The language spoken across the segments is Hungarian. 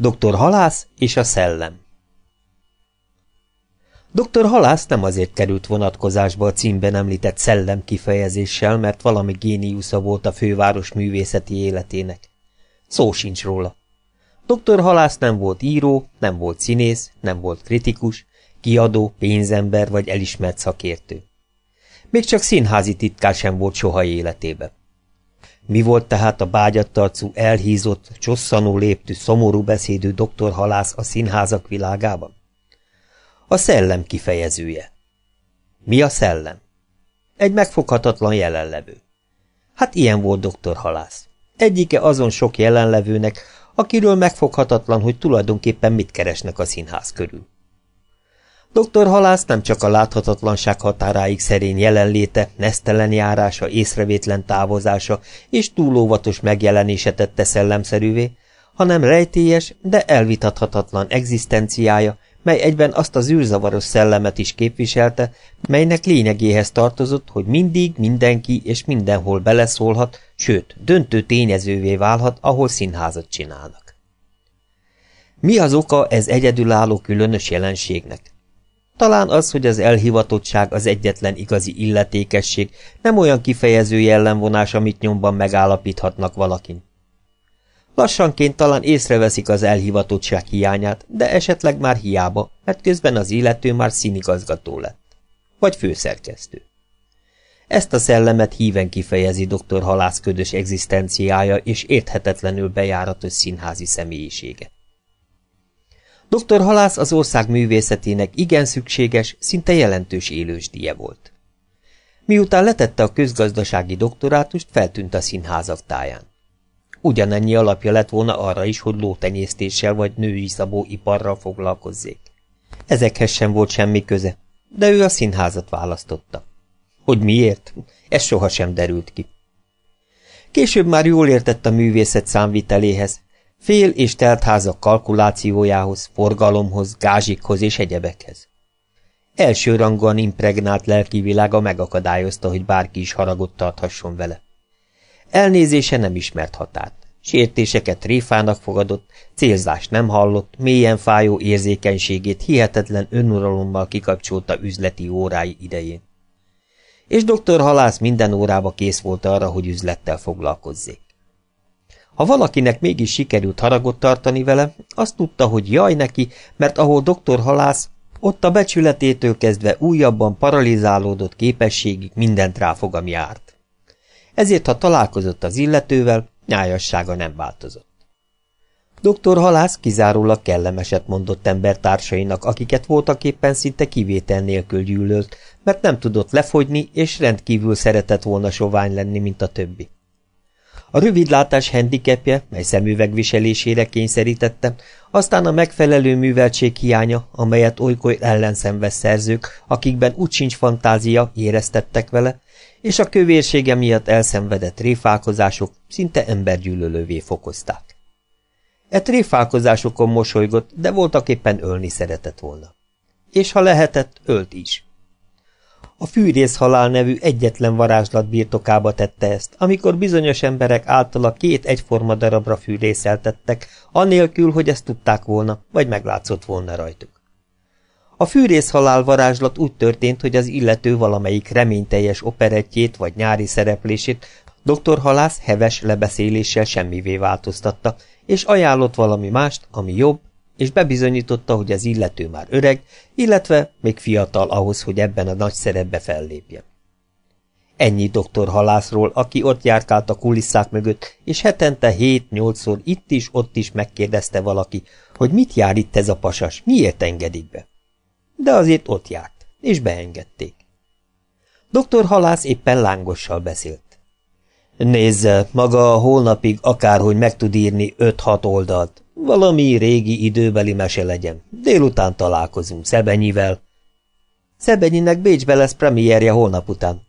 Dr. Halász és a szellem Dr. Halász nem azért került vonatkozásba a címben említett szellem kifejezéssel, mert valami géniusza volt a főváros művészeti életének. Szó sincs róla. Dr. Halász nem volt író, nem volt színész, nem volt kritikus, kiadó, pénzember vagy elismert szakértő. Még csak színházi titkár sem volt soha életében. Mi volt tehát a bágyattarcú, elhízott, csosszanó léptű, szomorú beszédű doktor halász a színházak világában? A szellem kifejezője. Mi a szellem? Egy megfoghatatlan jelenlevő. Hát ilyen volt doktor halász. Egyike azon sok jelenlevőnek, akiről megfoghatatlan, hogy tulajdonképpen mit keresnek a színház körül. Doktor Halász nem csak a láthatatlanság határáig szerény jelenléte, nesztelen járása, észrevétlen távozása és túlóvatos megjelenése tette szellemszerűvé, hanem rejtélyes, de elvitathatatlan egzisztenciája, mely egyben azt az űrzavaros szellemet is képviselte, melynek lényegéhez tartozott, hogy mindig mindenki és mindenhol beleszólhat, sőt, döntő tényezővé válhat, ahol színházat csinálnak. Mi az oka ez egyedülálló különös jelenségnek? Talán az, hogy az elhivatottság az egyetlen igazi illetékesség, nem olyan kifejező jellemvonás, amit nyomban megállapíthatnak valakin. Lassanként talán észreveszik az elhivatottság hiányát, de esetleg már hiába, mert közben az illető már színigazgató lett. Vagy főszerkesztő. Ezt a szellemet híven kifejezi dr. Halászködös egzisztenciája és érthetetlenül bejáratos színházi személyisége. Dr. Halász az ország művészetének igen szükséges, szinte jelentős élősdíje volt. Miután letette a közgazdasági doktorátust, feltűnt a színházak táján. Ugyanennyi alapja lett volna arra is, hogy lótenyésztéssel vagy női szabó iparral foglalkozzék. Ezekhez sem volt semmi köze, de ő a színházat választotta. Hogy miért? Ez sohasem derült ki. Később már jól értett a művészet számviteléhez, fél és telt házak kalkulációjához, forgalomhoz, gázsikhoz és egyebekhez. Elsőrangúan impregnált lelki világa megakadályozta, hogy bárki is haragot tarthasson vele. Elnézése nem ismert határt. Sértéseket tréfának fogadott, célzást nem hallott, mélyen fájó érzékenységét hihetetlen önuralommal kikapcsolta üzleti órái idején. És doktor Halász minden órába kész volt arra, hogy üzlettel foglalkozzék. Ha valakinek mégis sikerült haragot tartani vele, azt tudta, hogy jaj neki, mert ahol doktor Halász, ott a becsületétől kezdve újabban paralizálódott képességig mindent ráfog, ami járt ezért ha találkozott az illetővel, nyájassága nem változott. Doktor Halász kizárólag kellemeset mondott embertársainak, akiket voltak éppen szinte kivétel nélkül gyűlölt, mert nem tudott lefogyni, és rendkívül szeretett volna sovány lenni, mint a többi. A rövidlátás handicapje, mely szemüveg viselésére kényszerítette, aztán a megfelelő műveltség hiánya, amelyet olykor ellenszenves szerzők, akikben úgy sincs fantázia, éreztettek vele, és a kövérsége miatt elszenvedett tréfálkozások szinte embergyűlölővé fokozták. E tréfálkozásokon mosolygott, de voltak éppen ölni szeretett volna. És ha lehetett, ölt is. A fűrész halál nevű egyetlen varázslat birtokába tette ezt, amikor bizonyos emberek általa két egyforma darabra fűrészeltettek, anélkül, hogy ezt tudták volna, vagy meglátszott volna rajtuk. A fűrészhalál varázslat úgy történt, hogy az illető valamelyik reményteljes operettjét vagy nyári szereplését dr. Halász heves lebeszéléssel semmivé változtatta, és ajánlott valami mást, ami jobb, és bebizonyította, hogy az illető már öreg, illetve még fiatal ahhoz, hogy ebben a nagy szerepbe fellépjen. Ennyi doktor halászról, aki ott járkált a kulisszák mögött, és hetente hét-nyolcszor itt is, ott is megkérdezte valaki, hogy mit jár itt ez a pasas, miért engedik be de azért ott járt, és beengedték. Doktor Halász éppen lángossal beszélt. Nézze, maga holnapig akárhogy meg tud írni öt-hat oldalt. Valami régi időbeli mese legyen. Délután találkozunk Szebenyivel. Szebenyinek Bécsbe lesz premierje holnap után.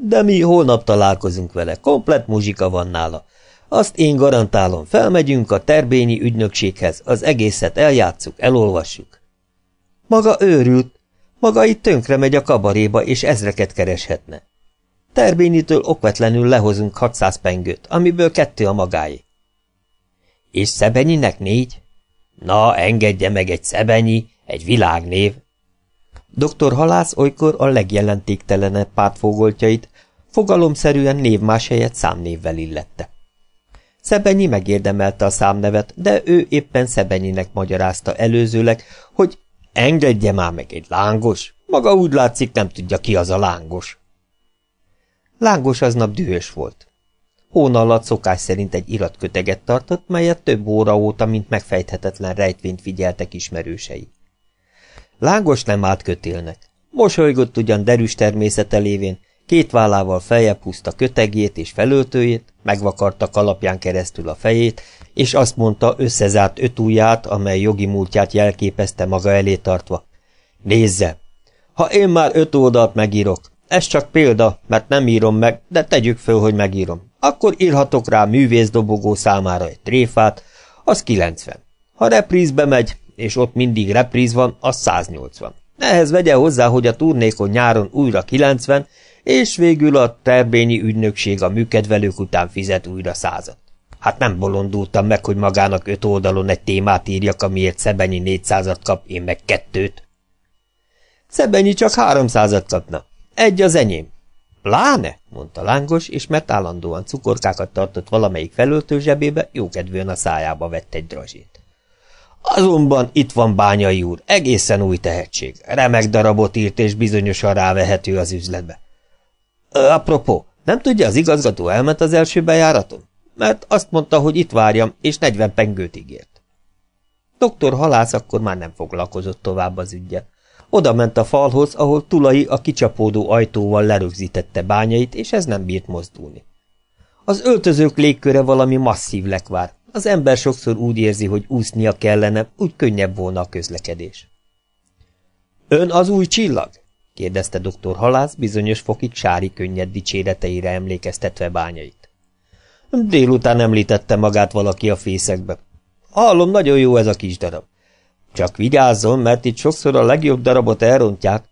De mi holnap találkozunk vele, komplet muzsika van nála. Azt én garantálom, felmegyünk a terbényi ügynökséghez, az egészet eljátszuk, elolvassuk. Maga őrült, maga itt tönkre megy a kabaréba, és ezreket kereshetne. Terbénitől okvetlenül lehozunk 600 pengőt, amiből kettő a magáé. És Szebenyinek négy? Na, engedje meg egy szebenyi, egy világnév. Dr. Halász olykor a legjelentéktelenebb pártfogoltjait fogalomszerűen névmás helyett számnévvel illette. Szebenyi megérdemelte a számnevet, de ő éppen Szebenyinek magyarázta előzőleg, hogy engedje már meg egy lángos, maga úgy látszik nem tudja ki az a lángos. Lángos aznap dühös volt. Hóna alatt szokás szerint egy iratköteget tartott, melyet több óra óta, mint megfejthetetlen rejtvényt figyeltek ismerősei. Lángos nem állt kötélnek. Mosolygott ugyan derűs természete lévén, két vállával feljebb húzta kötegjét és felöltőjét, megvakarta kalapján keresztül a fejét, és azt mondta összezárt öt ujját, amely jogi múltját jelképezte maga elé tartva. Nézze! Ha én már öt oldalt megírok, ez csak példa, mert nem írom meg, de tegyük föl, hogy megírom. Akkor írhatok rá művészdobogó számára egy tréfát, az 90. Ha reprízbe megy, és ott mindig repríz van, az 180. Ehhez vegye hozzá, hogy a turnékon nyáron újra 90, és végül a terbényi ügynökség a műkedvelők után fizet újra százat. Hát nem bolondultam meg, hogy magának öt oldalon egy témát írjak, amiért Szebenyi négyszázat kap, én meg kettőt. Szebenyi csak háromszázat kapna. Egy az enyém. Pláne, mondta Lángos, és mert állandóan cukorkákat tartott valamelyik felöltő zsebébe, jókedvűen a szájába vett egy drazsét. Azonban itt van Bányai úr, egészen új tehetség. Remek darabot írt, és bizonyosan rávehető az üzletbe. Apropó, nem tudja, az igazgató elment az első bejáraton? Mert azt mondta, hogy itt várjam, és negyven pengőt ígért. Doktor Halász akkor már nem foglalkozott tovább az ügyel. Oda ment a falhoz, ahol Tulai a kicsapódó ajtóval lerögzítette bányait, és ez nem bírt mozdulni. Az öltözők légköre valami masszív lekvár. Az ember sokszor úgy érzi, hogy úsznia kellene, úgy könnyebb volna a közlekedés. Ön az új csillag? kérdezte dr. Halász bizonyos fokig sári könnyed dicséreteire emlékeztetve bányait. Délután említette magát valaki a fészekbe. Hallom, nagyon jó ez a kis darab. Csak vigyázzon, mert itt sokszor a legjobb darabot elrontják.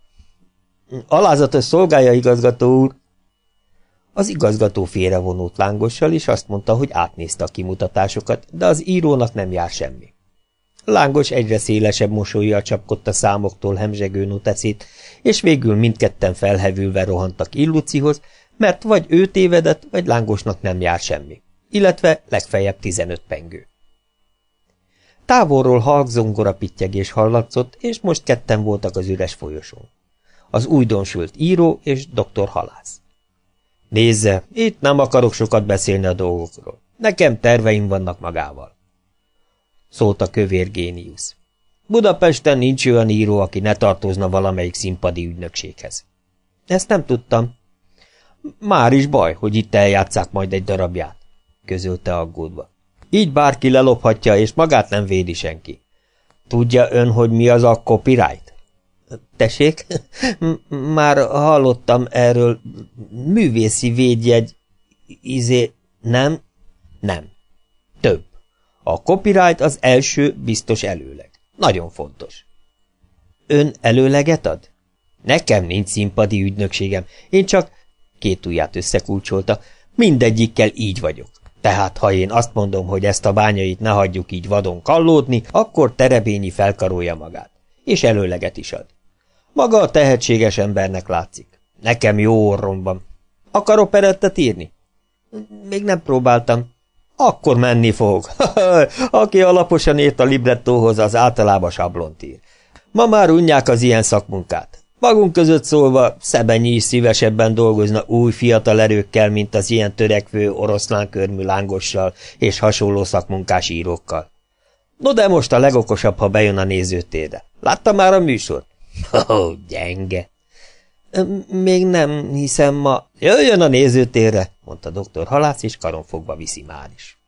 Alázatos szolgálja, igazgató úr. Az igazgató félrevonult lángossal, és azt mondta, hogy átnézte a kimutatásokat, de az írónak nem jár semmi. Lángos egyre szélesebb mosolyjal csapkodta számoktól hemzsegő noteszét, és végül mindketten felhevülve rohantak Illucihoz, mert vagy ő tévedett, vagy Lángosnak nem jár semmi, illetve legfeljebb tizenöt pengő. Távolról halk zongora pittyegés hallatszott, és most ketten voltak az üres folyosón. Az újdonsült író és dr. Halász. Nézze, itt nem akarok sokat beszélni a dolgokról. Nekem terveim vannak magával. Szólt a kövér géniusz. Budapesten nincs olyan író, aki ne tartozna valamelyik színpadi ügynökséghez. Ezt nem tudtam. Már is baj, hogy itt eljátszák majd egy darabját, közölte aggódva. Így bárki lelophatja, és magát nem védi senki. Tudja ön, hogy mi az a copyright? Tessék? Már hallottam erről. Művészi védjegy. Izé... Nem? Nem. Több. A copyright az első biztos előleg. Nagyon fontos. Ön előleget ad? Nekem nincs színpadi ügynökségem. Én csak... Két ujját összekulcsolta. Mindegyikkel így vagyok. Tehát, ha én azt mondom, hogy ezt a bányait ne hagyjuk így vadon kallódni, akkor Terebényi felkarolja magát. És előleget is ad. Maga a tehetséges embernek látszik. Nekem jó orrom van. Akar operettet írni? Még nem próbáltam. Akkor menni fog. Aki alaposan ért a librettóhoz, az általában sablont ír. Ma már unják az ilyen szakmunkát. Magunk között szólva, Szebenyi is szívesebben dolgozna új fiatal erőkkel, mint az ilyen törekvő oroszlánkörmű lángossal és hasonló szakmunkás írókkal. No de most a legokosabb, ha bejön a nézőtérre. Látta már a műsort? Ó, oh, gyenge. Még nem, hiszem ma... Jöjjön a nézőtérre, mondta doktor Halász, és karonfogva viszi már is.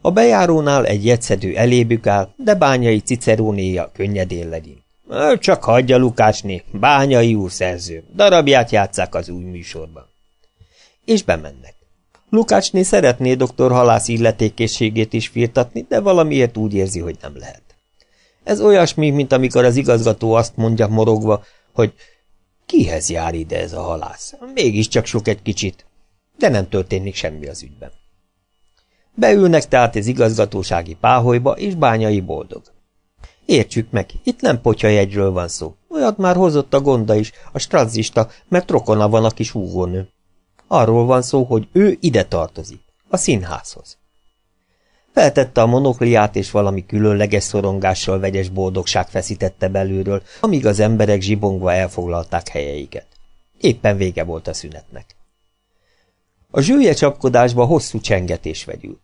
A bejárónál egy jegyszedő elébük áll, de bányai cicerónéja könnyedén legyint. Csak hagyja Lukásné, bányai úr szerző, darabját játszák az új műsorban. És bemennek. Lukácsné szeretné doktor halász illetékészségét is firtatni, de valamiért úgy érzi, hogy nem lehet. Ez olyasmi, mint amikor az igazgató azt mondja morogva, hogy kihez jár ide ez a halász? Mégiscsak sok egy kicsit, de nem történik semmi az ügyben. Beülnek tehát az igazgatósági páholyba, és bányai boldog. Értsük meg, itt nem potyajegyről van szó. Olyat már hozott a gonda is, a strazista, mert rokona van a kis húgónő. Arról van szó, hogy ő ide tartozik, a színházhoz. Feltette a monokliát, és valami különleges szorongással vegyes boldogság feszítette belülről, amíg az emberek zsibongva elfoglalták helyeiket. Éppen vége volt a szünetnek. A zsője csapkodásba hosszú csengetés vegyült.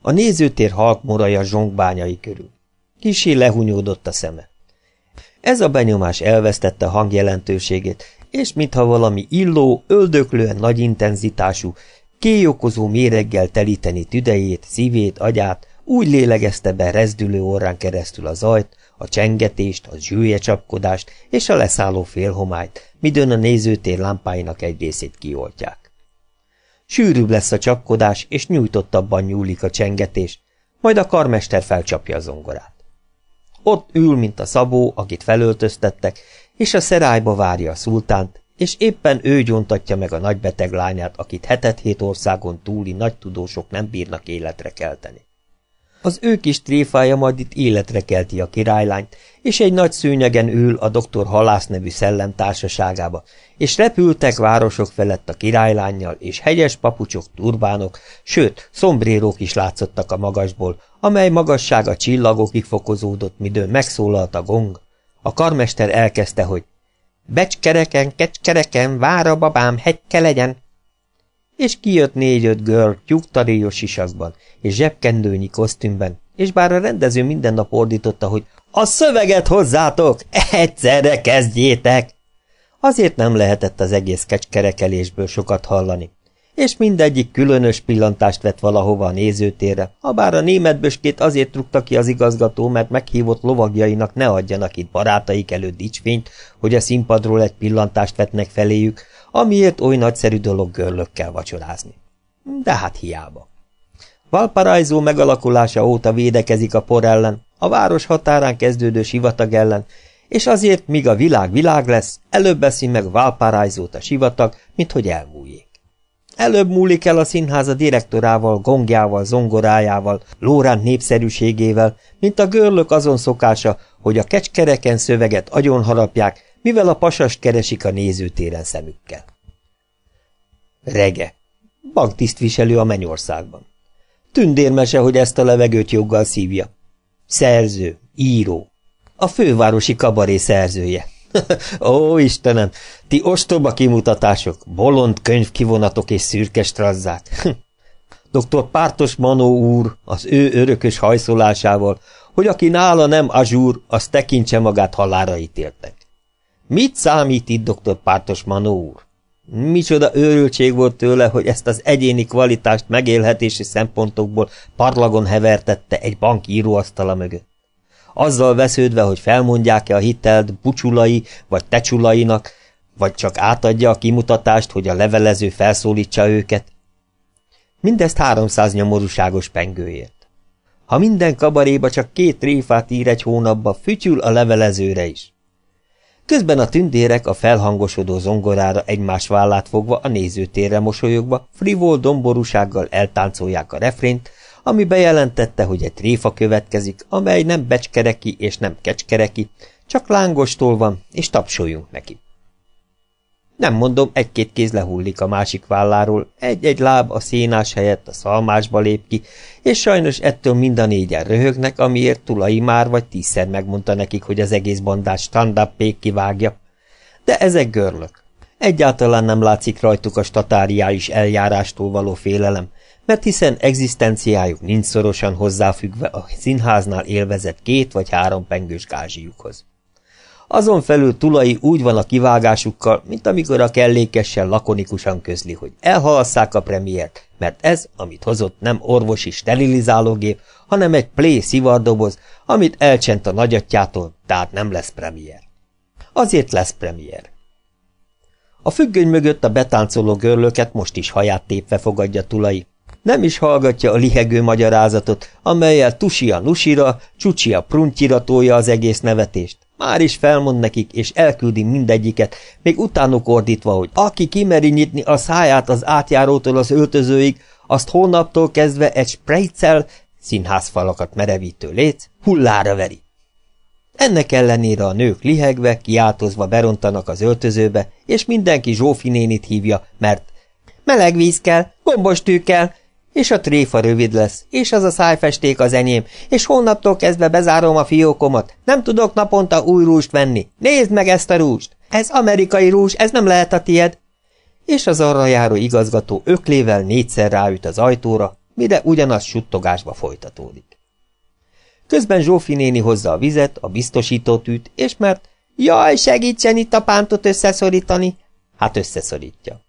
A nézőtér halk moraja zsongbányai körül. Kisé lehunyódott a szeme. Ez a benyomás elvesztette hangjelentőségét, és mintha valami illó, öldöklően nagy intenzitású, kéjokozó méreggel telíteni tüdejét, szívét, agyát, úgy lélegezte be rezdülő orrán keresztül a zajt, a csengetést, a zsűje csapkodást és a leszálló félhomályt, midőn a nézőtér lámpáinak egy részét kioltják. Sűrűbb lesz a csapkodás, és nyújtottabban nyúlik a csengetés, majd a karmester felcsapja a zongorát. Ott ül, mint a szabó, akit felöltöztettek, és a szerályba várja a szultánt, és éppen ő gyontatja meg a nagybeteg lányát, akit hetet-hét országon túli nagy tudósok nem bírnak életre kelteni. Az ő kis tréfája majd itt életre kelti a királylányt, és egy nagy szőnyegen ül a doktor Halász nevű szellem társaságába, és repültek városok felett a királylányjal, és hegyes papucsok, turbánok, sőt, szombrérók is látszottak a magasból, amely magassága csillagokig fokozódott, midőn megszólalt a gong. A karmester elkezdte, hogy Becskereken, kecskereken, vár a babám, hegyke legyen! És kijött négy-öt girl tyúktaréjos sisakban, és zsebkendőnyi kosztümben, és bár a rendező minden nap ordította, hogy a szöveget hozzátok, egyszerre kezdjétek! Azért nem lehetett az egész kecskerekelésből sokat hallani, és mindegyik különös pillantást vett valahova a nézőtérre, habár a németböskét azért rúgta ki az igazgató, mert meghívott lovagjainak ne adjanak itt barátaik előtt dicsfényt, hogy a színpadról egy pillantást vetnek feléjük, amiért oly nagyszerű dolog görlökkel vacsorázni. De hát hiába. Valparaiso megalakulása óta védekezik a por ellen, a város határán kezdődő sivatag ellen, és azért, míg a világ világ lesz, előbb veszi meg Valparaiso-t a sivatag, mint hogy elmúljék. Előbb múlik el a színháza direktorával, gongjával, zongorájával, Lórán népszerűségével, mint a görlök azon szokása, hogy a kecskereken szöveget agyon harapják, mivel a pasast keresik a nézőtéren szemükkel. Rege. Banktisztviselő a mennyországban. Tündérmese, hogy ezt a levegőt joggal szívja. Szerző, író. A fővárosi kabaré szerzője. Ó, Istenem, ti ostoba kimutatások, bolond könyvkivonatok és szürke strazzák. Dr. Pártos Manó úr az ő örökös hajszolásával, hogy aki nála nem azsúr, az tekintse magát halára ítéltek. Mit számít itt dr. Pártos Manó úr? Micsoda őrültség volt tőle, hogy ezt az egyéni kvalitást megélhetési szempontokból parlagon hevertette egy bank íróasztala mögött azzal vesződve, hogy felmondják-e a hitelt bucsulai vagy tecsulainak, vagy csak átadja a kimutatást, hogy a levelező felszólítsa őket. Mindezt háromszáz nyomorúságos pengőért. Ha minden kabaréba csak két tréfát ír egy hónapba, fütyül a levelezőre is. Közben a tündérek a felhangosodó zongorára egymás vállát fogva a nézőtérre mosolyogva, frivol domborúsággal eltáncolják a refrént, ami bejelentette, hogy egy tréfa következik, amely nem becskereki és nem kecskereki, csak lángostól van, és tapsoljunk neki. Nem mondom, egy-két kéz lehullik a másik válláról, egy-egy láb a szénás helyett a szalmásba lép ki, és sajnos ettől mind a négyen röhögnek, amiért Tulai már vagy tízszer megmondta nekik, hogy az egész bandás stand kivágja. De ezek görlök. Egyáltalán nem látszik rajtuk a statáriális eljárástól való félelem, mert hiszen egzisztenciájuk nincs szorosan hozzáfüggve a színháznál élvezett két vagy három pengős gázsiukhoz. Azon felül Tulai úgy van a kivágásukkal, mint amikor a kellékessel lakonikusan közli, hogy elhalasszák a premiért, mert ez, amit hozott, nem orvosi sterilizálógép, hanem egy play szivardoboz, amit elcsent a nagyatjától, tehát nem lesz premier. Azért lesz premier. A függöny mögött a betáncoló görlöket most is haját tépve fogadja Tulai, nem is hallgatja a lihegő magyarázatot, amelyel tusia nusira, csúcsia pruntyira tolja az egész nevetést. Már is felmond nekik, és elküldi mindegyiket, még utánuk ordítva, hogy aki kimeri nyitni a száját az átjárótól az öltözőig, azt hónaptól kezdve egy sprejcel, színházfalakat merevítő léc, hullára veri. Ennek ellenére a nők lihegve, kiáltozva berontanak az öltözőbe, és mindenki Zsófi nénit hívja, mert meleg víz kell, gombos tű kell, és a tréfa rövid lesz, és az a szájfesték az enyém, és holnaptól kezdve bezárom a fiókomat. Nem tudok naponta új rúst venni. Nézd meg ezt a rúst! Ez amerikai rúzs, ez nem lehet a tied. És az arra járó igazgató öklével négyszer ráüt az ajtóra, mire ugyanaz suttogásba folytatódik. Közben Zsófi néni hozza a vizet, a biztosítótűt, és mert jaj, segítsen itt a pántot összeszorítani, hát összeszorítja.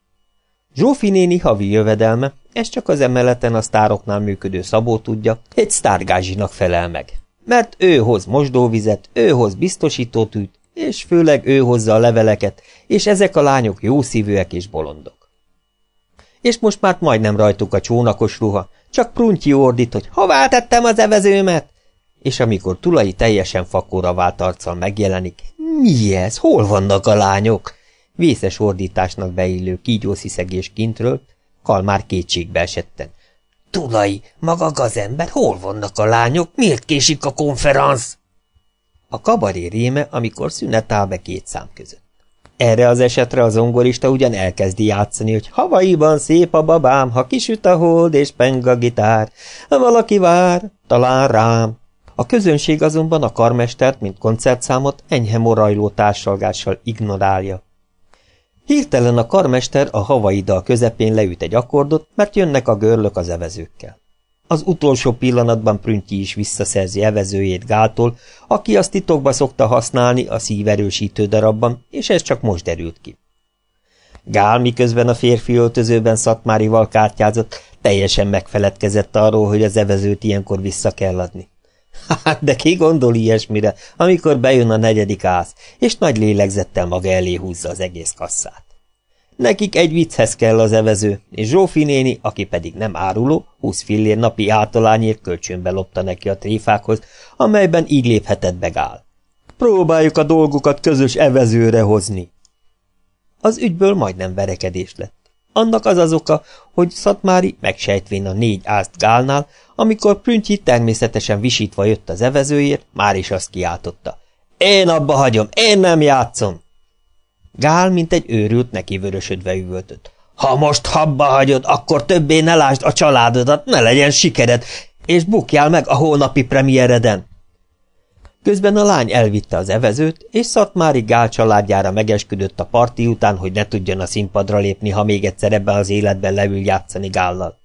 Zsófi néni havi jövedelme, ez csak az emeleten a sztároknál működő Szabó tudja, egy sztárgázsinak felel meg. Mert ő hoz mosdóvizet, ő hoz biztosítótűt, és főleg ő hozza a leveleket, és ezek a lányok jó szívűek és bolondok. És most már majdnem rajtuk a csónakos ruha, csak Pruntyi ordít, hogy hová tettem az evezőmet? És amikor Tulai teljesen fakóra vált arccal megjelenik, mi ez, hol vannak a lányok? Vészes ordításnak beillő kígyósziszegés kintről, Kalmár kétségbe esetten. Tulai, maga az ember, hol vannak a lányok? Miért késik a konferansz? A kabaré réme, amikor szünet áll be két szám között. Erre az esetre az zongorista ugyan elkezdi játszani, hogy havaiban szép a babám, ha kisüt a hold és peng a gitár, valaki vár, talán rám. A közönség azonban a karmestert, mint koncertszámot enyhe morajló társalgással ignorálja. Hirtelen a karmester a havai dal közepén leüt egy akkordot, mert jönnek a görlök az evezőkkel. Az utolsó pillanatban Prüntyi is visszaszerzi evezőjét Gáltól, aki azt titokba szokta használni a szíverősítő darabban, és ez csak most derült ki. Gál miközben a férfi öltözőben Szatmárival kártyázott, teljesen megfeledkezett arról, hogy az evezőt ilyenkor vissza kell adni. Hát, de ki gondol ilyesmire, amikor bejön a negyedik ász, és nagy lélegzettel maga elé húzza az egész kasszát. Nekik egy vicchez kell az evező, és Zsófi néni, aki pedig nem áruló, húsz fillér napi általányért kölcsönbe lopta neki a tréfákhoz, amelyben így léphetett be Gál. Próbáljuk a dolgokat közös evezőre hozni. Az ügyből majdnem verekedés lett. Annak az az oka, hogy Szatmári megsejtvén a négy ázt Gálnál, amikor Prüntyi természetesen visítva jött az evezőért, már is azt kiáltotta. Én abba hagyom, én nem játszom! Gál, mint egy őrült, neki vörösödve üvöltött. Ha most habba hagyod, akkor többé ne lásd a családodat, ne legyen sikered, és bukjál meg a holnapi premiereden. Közben a lány elvitte az evezőt, és Szatmári Gál családjára megesküdött a parti után, hogy ne tudjon a színpadra lépni, ha még egyszer ebben az életben leül játszani Gállal.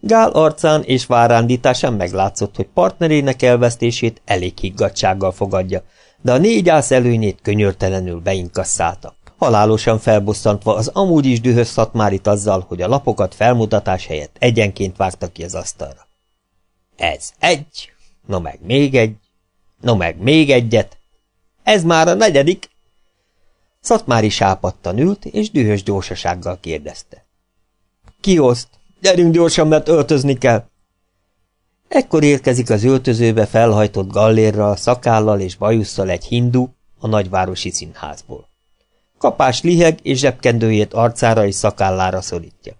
Gál arcán és várándításán meglátszott, hogy partnerének elvesztését elég higgadsággal fogadja, de a négy ász előnyét könyörtelenül beinkasszálta, halálosan felbosszantva az amúgy is dühös szatmárit azzal, hogy a lapokat felmutatás helyett egyenként vágta ki az asztalra. Ez egy, no meg még egy, no meg még egyet, ez már a negyedik. Szatmári sápadtan ült, és dühös gyorsasággal kérdezte. Ki oszt? Gyerünk gyorsan, mert öltözni kell. Ekkor érkezik az öltözőbe felhajtott gallérral, szakállal és bajusszal egy hindu a nagyvárosi színházból. Kapás liheg és zsebkendőjét arcára és szakállára szorítja.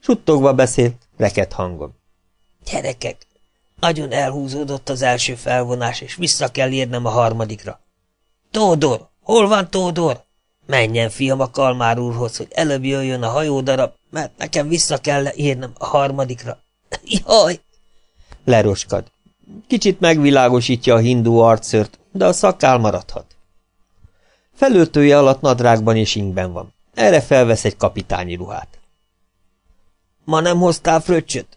Suttogva beszél, reket hangon. Gyerekek, nagyon elhúzódott az első felvonás, és vissza kell érnem a harmadikra. Tódor, hol van Tódor? Menjen, fiam, a Kalmár úrhoz, hogy előbb jöjjön a hajódarab, mert nekem vissza kell érnem a harmadikra. Jaj! Leroskad. Kicsit megvilágosítja a hindu arcszört, de a szakál maradhat. Felöltője alatt nadrágban és ingben van. Erre felvesz egy kapitányi ruhát. Ma nem hoztál fröccsöt?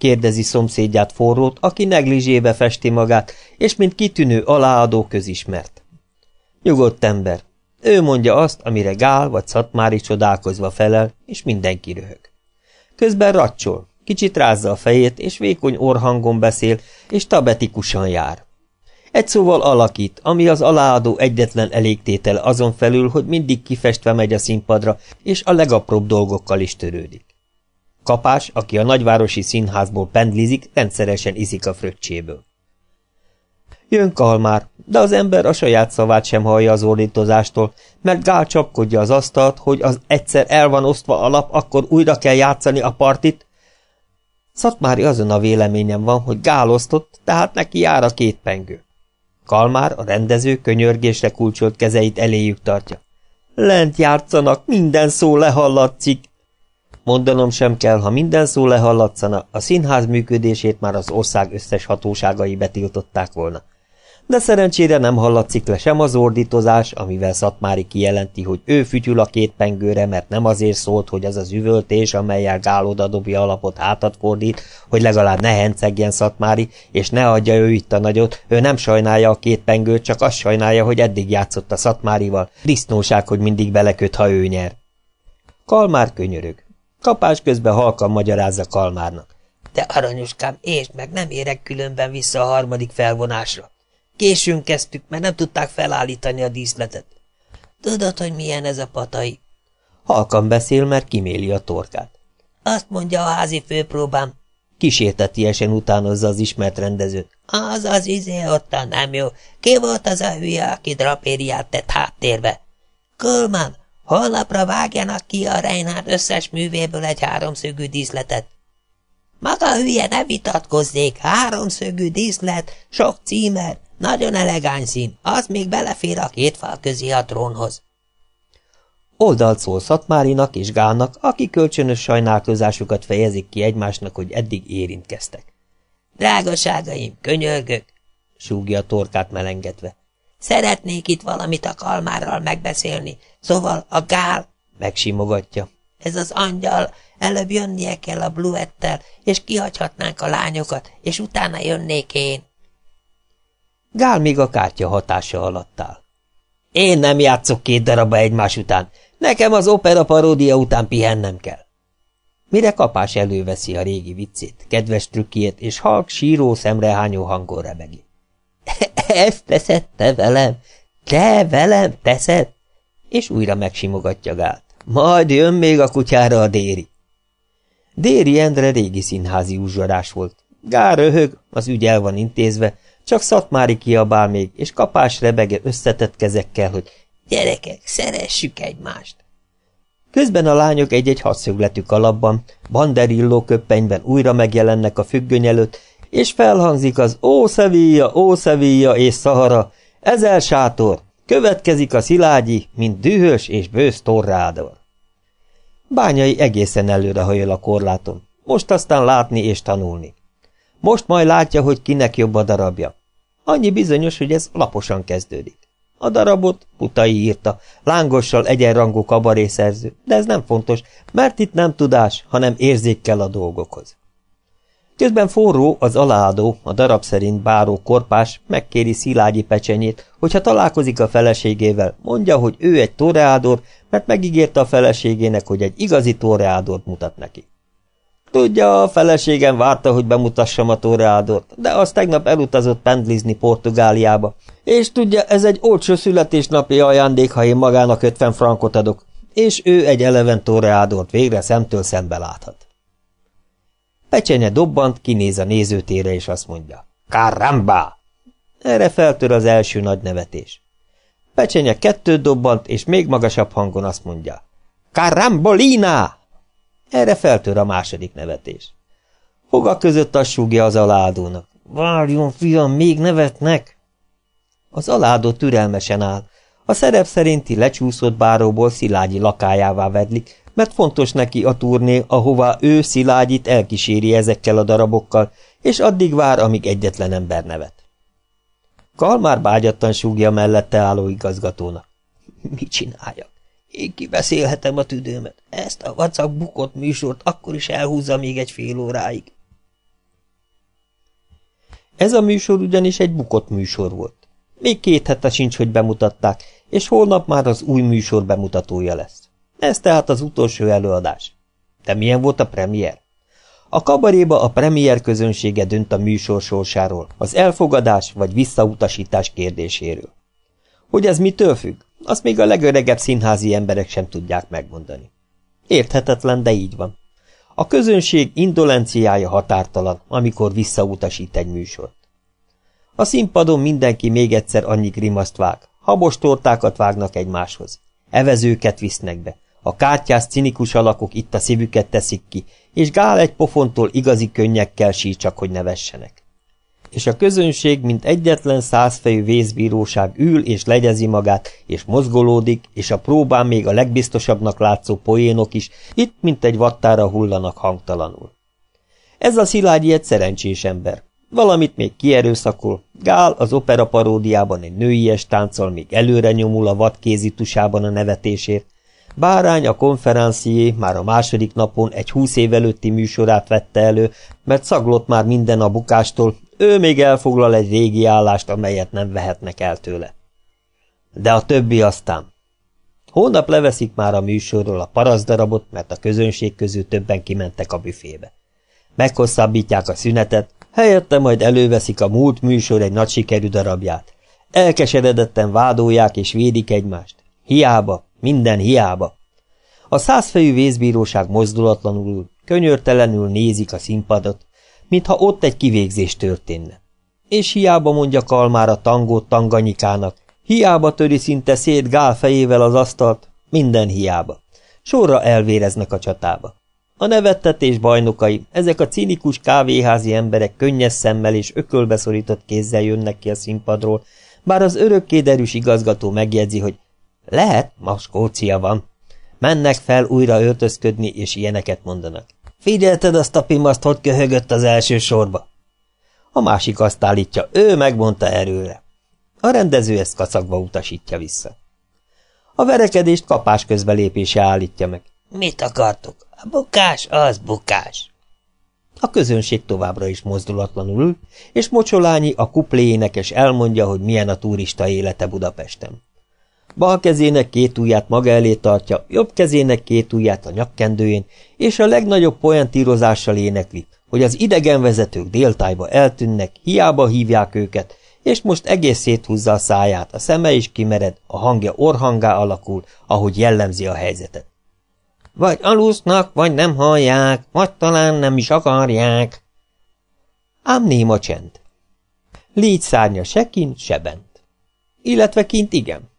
Kérdezi szomszédját forrót, aki neglizsébe festi magát, és mint kitűnő aláadó közismert. Nyugodt ember. Ő mondja azt, amire Gál vagy Szatmári csodálkozva felel, és mindenki röhög. Közben racsol, Kicsit rázza a fejét, és vékony orhangon beszél, és tabetikusan jár. Egy szóval alakít, ami az aláadó egyetlen elégtétel azon felül, hogy mindig kifestve megy a színpadra, és a legapróbb dolgokkal is törődik. Kapás, aki a nagyvárosi színházból pendlizik, rendszeresen iszik a fröccséből. Jön Kalmár, de az ember a saját szavát sem hallja az ordítozástól, mert Gál csapkodja az asztalt, hogy az egyszer el van osztva a lap, akkor újra kell játszani a partit, Szatmári azon a véleményen van, hogy gálosztott, tehát neki jár a két pengő. Kalmár, a rendező könyörgésre kulcsolt kezeit eléjük tartja. Lent játszanak, minden szó lehallatszik. Mondanom sem kell, ha minden szó lehallatszana, a színház működését már az ország összes hatóságai betiltották volna de szerencsére nem hallatszik le sem az ordítozás, amivel Szatmári kijelenti, hogy ő fütyül a két pengőre, mert nem azért szólt, hogy az az üvöltés, amelyel Gál oda dobja alapot hátat fordít, hogy legalább ne hencegjen Szatmári, és ne adja ő itt a nagyot, ő nem sajnálja a két pengőt, csak azt sajnálja, hogy eddig játszott a Szatmárival. Disznóság, hogy mindig beleköt, ha ő nyer. Kalmár könyörög. Kapás közben halkan magyarázza Kalmárnak. De aranyuskám, és meg, nem érek különben vissza a harmadik felvonásra. Későn kezdtük, mert nem tudták felállítani a díszletet. Tudod, hogy milyen ez a patai? Halkan beszél, mert kiméli a torkát. Azt mondja a házi főpróbám. Kísértetiesen utánozza az ismert rendezőt. Az az izé ottan nem jó. Ki volt az a hülye, aki drapériát tett háttérbe? Kölman, holnapra vágjanak ki a Reinhardt összes művéből egy háromszögű díszletet. Maga hülye, ne vitatkozzék, háromszögű díszlet, sok címer, nagyon elegáns szín, az még belefér a két fal közé a trónhoz. Oldalt szól Szatmárinak és Gálnak, aki kölcsönös sajnálkozásukat fejezik ki egymásnak, hogy eddig érintkeztek. Drágaságaim, könyörgök, súgja a torkát melengetve. Szeretnék itt valamit a kalmárral megbeszélni, szóval a Gál megsimogatja. Ez az angyal, előbb jönnie kell a bluettel, és kihagyhatnánk a lányokat, és utána jönnék én. Gál még a kártya hatása alatt áll. Én nem játszok két darabba egymás után. Nekem az opera paródia után pihennem kell. Mire kapás előveszi a régi viccét, kedves trükkjét, és halk síró szemrehányó hangon remegi. Ezt teszed te velem? Te velem teszed? És újra megsimogatja Gált. Majd jön még a kutyára a déri. Déri Endre régi színházi uzsarás volt. Gár röhög, az ügy el van intézve, csak Szatmári kiabál még, és kapás rebege összetett kezekkel, hogy gyerekek, szeressük egymást. Közben a lányok egy-egy hadszögletű kalapban, banderilló köppenyben újra megjelennek a függöny előtt, és felhangzik az Ó Sevilla, Ó Sevilla és Szahara, ezel sátor, következik a szilágyi, mint dühös és bősz torrádor. Bányai egészen előre hajol a korláton, most aztán látni és tanulni. Most majd látja, hogy kinek jobb a darabja. Annyi bizonyos, hogy ez laposan kezdődik. A darabot Putai írta, lángossal egyenrangú kabarészerző, de ez nem fontos, mert itt nem tudás, hanem érzék kell a dolgokhoz. Közben forró, az aláadó, a darab szerint báró korpás megkéri Szilágyi pecsenyét, hogyha találkozik a feleségével, mondja, hogy ő egy toreádor, mert megígérte a feleségének, hogy egy igazi toreádort mutat neki. Tudja, a feleségem várta, hogy bemutassam a toreádort, de az tegnap elutazott pendlizni Portugáliába. És tudja, ez egy olcsó születésnapi ajándék, ha én magának 50 frankot adok, és ő egy eleven toreádort végre szemtől szembe láthat. Pecsenye dobbant, kinéz a nézőtére, és azt mondja. Karamba! Erre feltör az első nagy nevetés. Pecsenye kettőt dobbant, és még magasabb hangon azt mondja. Karambolina! Erre feltör a második nevetés. Foga között azt súgja az aládónak. Várjon, fiam, még nevetnek! Az aládó türelmesen áll. A szerep szerinti lecsúszott báróból Szilágyi lakájává vedlik, mert fontos neki a turné, ahová ő Szilágyit elkíséri ezekkel a darabokkal, és addig vár, amíg egyetlen ember nevet. Kalmár bágyattan súgja mellette álló igazgatónak. Mit csináljak? Én kibeszélhetem a tüdőmet. Ezt a vacak bukott műsort akkor is elhúzza még egy fél óráig. Ez a műsor ugyanis egy bukott műsor volt. Még két hete sincs, hogy bemutatták, és holnap már az új műsor bemutatója lesz. Ez tehát az utolsó előadás. De milyen volt a premier? A kabaréba a premier közönsége dönt a műsor sorsáról, az elfogadás vagy visszautasítás kérdéséről. Hogy ez mitől függ? Azt még a legöregebb színházi emberek sem tudják megmondani. Érthetetlen, de így van. A közönség indolenciája határtalan, amikor visszautasít egy műsort. A színpadon mindenki még egyszer annyi grimaszt vág, habos tortákat vágnak egymáshoz, evezőket visznek be, a kártyás cinikus alakok itt a szívüket teszik ki, és Gál egy pofontól igazi könnyekkel sír csak, hogy nevessenek. és a közönség, mint egyetlen százfejű vészbíróság ül és legyezi magát, és mozgolódik, és a próbán még a legbiztosabbnak látszó poénok is itt, mint egy vattára hullanak hangtalanul. Ez a Szilágyi egy szerencsés ember. Valamit még kierőszakol, Gál az opera paródiában egy nőies tánccal még előre nyomul a vadkézitusában a nevetésért, Bárány a konferencié már a második napon egy húsz év előtti műsorát vette elő, mert szaglott már minden a bukástól, ő még elfoglal egy régi állást, amelyet nem vehetnek el tőle. De a többi aztán. Hónap leveszik már a műsorról a paraszdarabot, mert a közönség közül többen kimentek a büfébe. Meghosszabbítják a szünetet, helyette majd előveszik a múlt műsor egy nagy sikerű darabját. Elkeseredetten vádolják és védik egymást. Hiába, minden hiába. A százfejű vészbíróság mozdulatlanul, könyörtelenül nézik a színpadot, mintha ott egy kivégzés történne. És hiába mondja Kalmár a tangót tanganyikának, hiába töri szinte szét Gál fejével az asztalt, minden hiába. Sorra elvéreznek a csatába. A nevettetés bajnokai, ezek a cinikus kávéházi emberek könnyes szemmel és ökölbeszorított kézzel jönnek ki a színpadról, bár az örökkéderűs igazgató megjegyzi, hogy lehet, ma Skócia van. Mennek fel újra öltözködni, és ilyeneket mondanak. Figyelted azt a pimaszt, hogy köhögött az első sorba? A másik azt állítja, ő megmondta erőre. A rendező ezt kacagva utasítja vissza. A verekedést kapás közbelépése állítja meg. Mit akartok? A bukás az bukás. A közönség továbbra is mozdulatlanul ül, és Mocsolányi a kupléénekes elmondja, hogy milyen a turista élete Budapesten. Bal kezének két ujját maga elé tartja, jobb kezének két ujját a nyakkendőjén, és a legnagyobb poentírozással énekli, hogy az idegenvezetők déltájba eltűnnek, hiába hívják őket, és most egész széthúzza a száját, a szeme is kimered, a hangja orhangá alakul, ahogy jellemzi a helyzetet. Vagy alusznak, vagy nem hallják, vagy talán nem is akarják. Ám néma csend. Légy szárnya se kint, se bent. Illetve kint igen.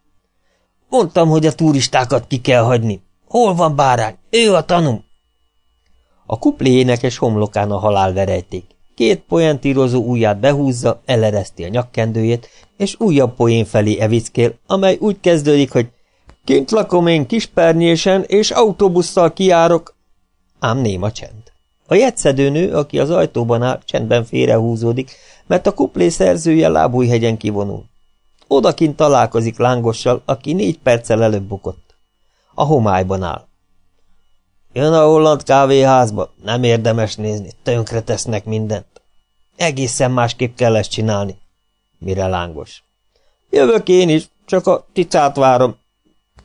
Mondtam, hogy a turistákat ki kell hagyni. Hol van bárány? Ő a tanum. A kuplé énekes homlokán a halál verejték. Két poentírozó ujját behúzza, elereszti a nyakkendőjét, és újabb poén felé evickél, amely úgy kezdődik, hogy kint lakom én kispernyésen, és autóbusszal kiárok. Ám néma csend. A jetszedőnő, aki az ajtóban áll, csendben félrehúzódik, mert a kuplé szerzője lábújhegyen kivonul. Odakint találkozik lángossal, aki négy perccel előbb bukott. A homályban áll. Jön a holland kávéházba, nem érdemes nézni, tönkre tesznek mindent. Egészen másképp kell ezt csinálni. Mire lángos? Jövök én is, csak a ticát várom.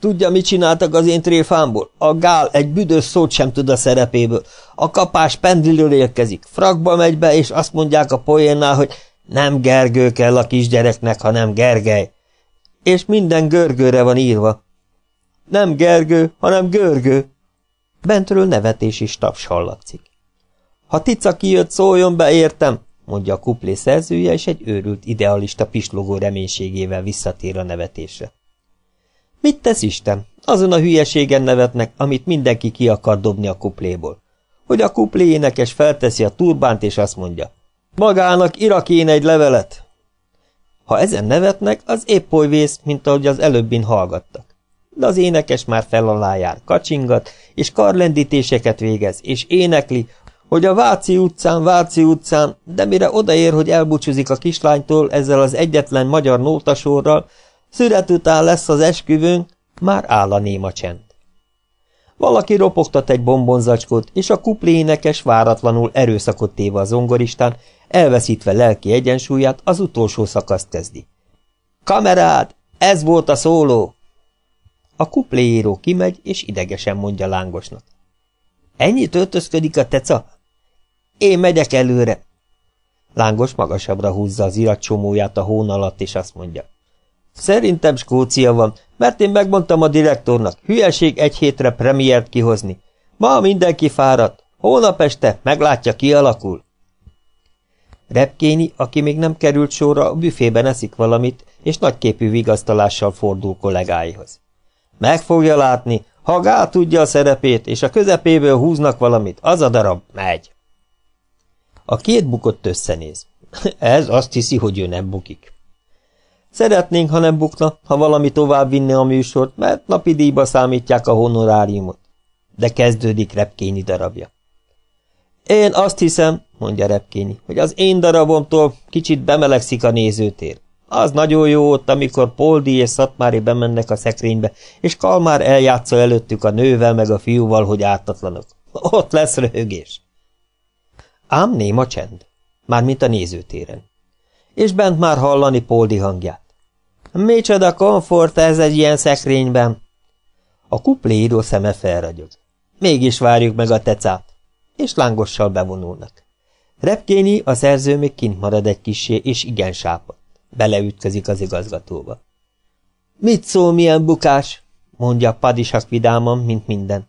Tudja, mit csináltak az én tréfámból? A gál egy büdös szót sem tud a szerepéből. A kapás pendlilől érkezik, frakba megy be, és azt mondják a poénnál, hogy nem Gergő kell a kisgyereknek, hanem Gergely. És minden Görgőre van írva. Nem Gergő, hanem Görgő. Bentről nevetés is taps hallatszik. Ha Tica kijött, szóljon be, értem, mondja a kuplé szerzője, és egy őrült idealista pislogó reménységével visszatér a nevetésre. Mit tesz Isten? Azon a hülyeségen nevetnek, amit mindenki ki akar dobni a kupléból. Hogy a kuplé énekes felteszi a turbánt, és azt mondja, Magának irak egy levelet. Ha ezen nevetnek, az épp oly vész, mint ahogy az előbbin hallgattak. De az énekes már fel alá jár, kacsingat, és karlendítéseket végez, és énekli, hogy a Váci utcán, Váci utcán, de mire odaér, hogy elbúcsúzik a kislánytól ezzel az egyetlen magyar nótasorral, szület után lesz az esküvőnk, már áll a néma csend. Valaki ropogtat egy bombonzacskót, és a kuplénekes váratlanul erőszakot téve a zongoristán, elveszítve lelki egyensúlyát, az utolsó szakaszt kezdi. Kamerád, ez volt a szóló! A kupléíró kimegy, és idegesen mondja lángosnak. Ennyit öltözködik a teca? Én megyek előre. Lángos magasabbra húzza az iratcsomóját a hón alatt, és azt mondja. Szerintem Skócia van, mert én megmondtam a direktornak, hülyeség egy hétre premiért kihozni. Ma mindenki fáradt, hónap este meglátja, ki alakul. Repkéni, aki még nem került sorra, a büfében eszik valamit, és nagyképű vigasztalással fordul kollégáihoz. Meg fogja látni, ha Gál tudja a szerepét, és a közepéből húznak valamit, az a darab megy. A két bukott összenéz. Ez azt hiszi, hogy ő nem bukik. Szeretnénk, ha nem bukna, ha valami tovább vinne a műsort, mert napi díjba számítják a honoráriumot. De kezdődik Repkényi darabja. Én azt hiszem, mondja Repkényi, hogy az én darabomtól kicsit bemelegszik a nézőtér. Az nagyon jó ott, amikor Poldi és Szatmári bemennek a szekrénybe, és Kalmár eljátsza előttük a nővel meg a fiúval, hogy ártatlanok. Ott lesz röhögés. Ám néma csend, mármint a nézőtéren. És bent már hallani Poldi hangját. Micsoda komfort ez egy ilyen szekrényben! A kupléíró szeme felragyog. Mégis várjuk meg a tecát. És lángossal bevonulnak. Repkényi, a szerző még kint marad egy kisé, és igen sápat. Beleütközik az igazgatóba. Mit szól, milyen bukás? mondja Padisak vidáman, mint mindent.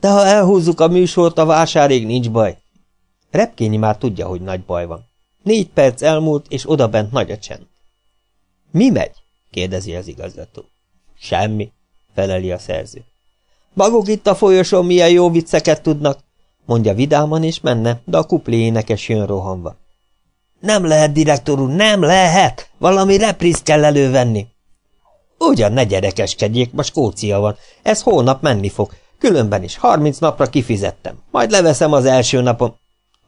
De ha elhúzzuk a műsort, a vásárig nincs baj. Repkényi már tudja, hogy nagy baj van. Négy perc elmúlt, és odabent nagy a csend. Mi megy? Kérdezi az igazgató. Semmi, feleli a szerző. Maguk itt a folyosón milyen jó vicceket tudnak, mondja vidáman, és menne, de a kuplé énekes jön rohanva. Nem lehet, direktor úr, nem lehet! Valami repriszt kell elővenni. Ugyan ne gyerekeskedjék, most Skócia van. Ez hónap menni fog. Különben is harminc napra kifizettem. Majd leveszem az első napom.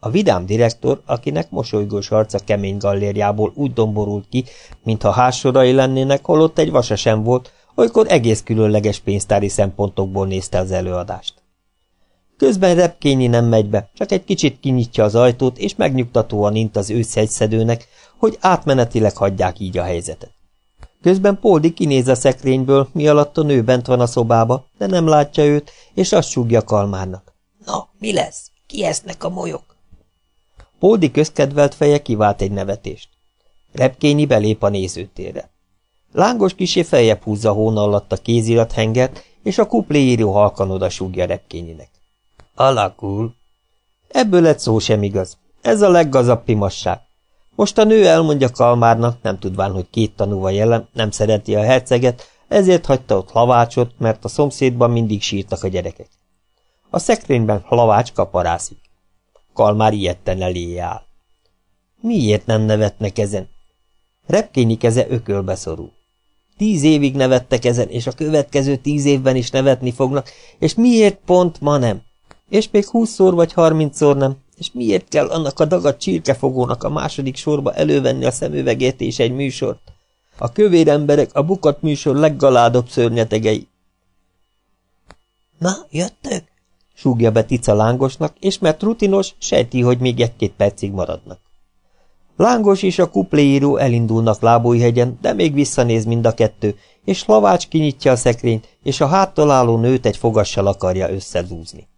A vidám direktor, akinek mosolygós arca kemény gallérjából úgy domborult ki, mintha házsorai lennének, holott egy vasa sem volt, olykor egész különleges pénztári szempontokból nézte az előadást. Közben repkényi nem megy be, csak egy kicsit kinyitja az ajtót, és megnyugtatóan int az őszhegyszedőnek, hogy átmenetileg hagyják így a helyzetet. Közben Poldi kinéz a szekrényből, mi alatt a nő bent van a szobába, de nem látja őt, és azt súgja Kalmárnak. Na, mi lesz? Ki esznek a molyok? Poldi közkedvelt feje kivált egy nevetést. Repkényi belép a nézőtérre. Lángos kisé feljebb húzza hón alatt a kézirathengert, és a kupléíró halkan oda súgja Repkényinek. Alakul. Ebből egy szó sem igaz. Ez a leggazabb pimasság. Most a nő elmondja Kalmárnak, nem tudván, hogy két tanúva jelen, nem szereti a herceget, ezért hagyta ott lavácsot, mert a szomszédban mindig sírtak a gyerekek. A szekrényben lavács kaparászik. Kalmár ilyetten eléje áll. Miért nem nevetnek ezen? Repkényi keze ökölbe szorul. Tíz évig nevettek ezen, és a következő tíz évben is nevetni fognak, és miért pont ma nem? És még húszszor vagy harmincszor nem, és miért kell annak a dagat csirkefogónak a második sorba elővenni a szemüvegét és egy műsort? A kövér emberek a bukat műsor leggaládabb szörnyetegei. Na, jöttök? Súgja be Tica lángosnak, és mert rutinos, sejti, hogy még egy-két percig maradnak. Lángos és a kupléíró elindulnak lábújhegyen, de még visszanéz mind a kettő, és Lavács kinyitja a szekrényt, és a háttaláló nőt egy fogassal akarja összedúzni.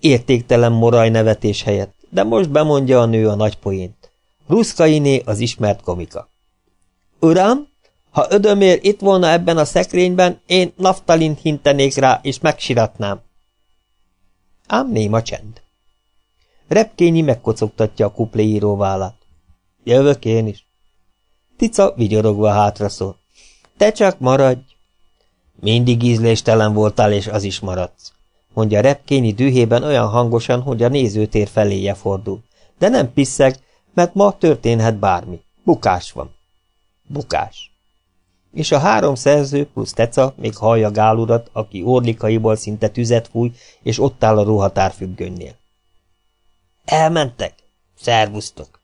Értéktelen moraj nevetés helyett, de most bemondja a nő a nagy poént. Ruszkainé az ismert komika. Uram, ha ödömér itt volna ebben a szekrényben, én naftalint hintenék rá, és megsiratnám. Ám néma csend. Repkényi megkocogtatja a kupléíró vállát. Jövök én is. Tica vigyorogva hátra szól. Te csak maradj! Mindig ízléstelen voltál, és az is maradsz mondja Repkényi dühében olyan hangosan, hogy a nézőtér feléje fordul. De nem piszeg, mert ma történhet bármi. Bukás van. Bukás. És a három szerző plusz Teca még hallja Gálurat, aki orlikaiból szinte tüzet fúj, és ott áll a ruhatár függönynél. Elmentek? Szervusztok.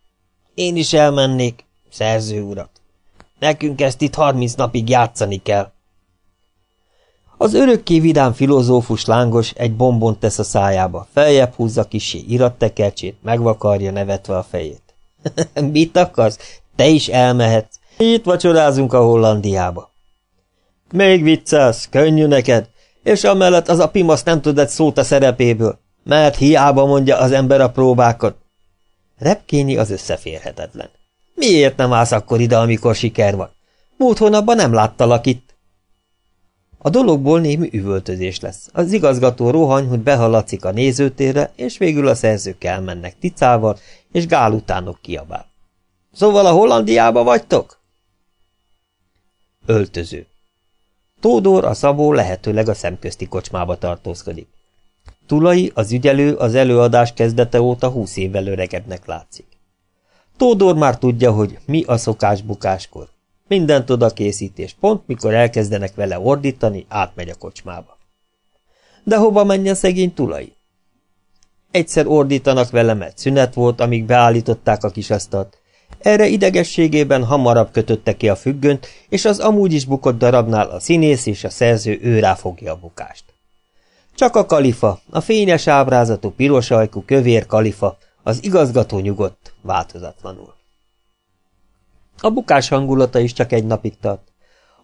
Én is elmennék, szerző urak. Nekünk ezt itt harminc napig játszani kell. Az örökké vidám filozófus lángos egy bombont tesz a szájába, feljebb húzza kisé irattekercsét, megvakarja nevetve a fejét. Mit akarsz? Te is elmehetsz. Itt vacsorázunk a Hollandiába. Még viccelsz, könnyű neked, és amellett az a pimasz nem tud egy szót a szerepéből, mert hiába mondja az ember a próbákat. Repkényi az összeférhetetlen. Miért nem állsz akkor ide, amikor siker van? Múlt hónapban nem láttalak itt. A dologból némi üvöltözés lesz. Az igazgató rohany, hogy behaladszik a nézőtérre, és végül a szerzők elmennek ticával, és gál utánok kiabál. Szóval a Hollandiába vagytok? Öltöző. Tódor, a Szabó lehetőleg a szemközti kocsmába tartózkodik. Tulai, az ügyelő az előadás kezdete óta húsz évvel öregednek látszik. Tódor már tudja, hogy mi a szokás bukáskor. Mindent oda készít, és pont mikor elkezdenek vele ordítani, átmegy a kocsmába. De hova menjen szegény tulai? Egyszer ordítanak vele, mert szünet volt, amíg beállították a kisasztalt. Erre idegességében hamarabb kötötte ki a függönt, és az amúgy is bukott darabnál a színész és a szerző ő fogja a bukást. Csak a kalifa, a fényes ábrázatú piros ajkú kövér kalifa, az igazgató nyugodt, változatlanul. A bukás hangulata is csak egy napig tart.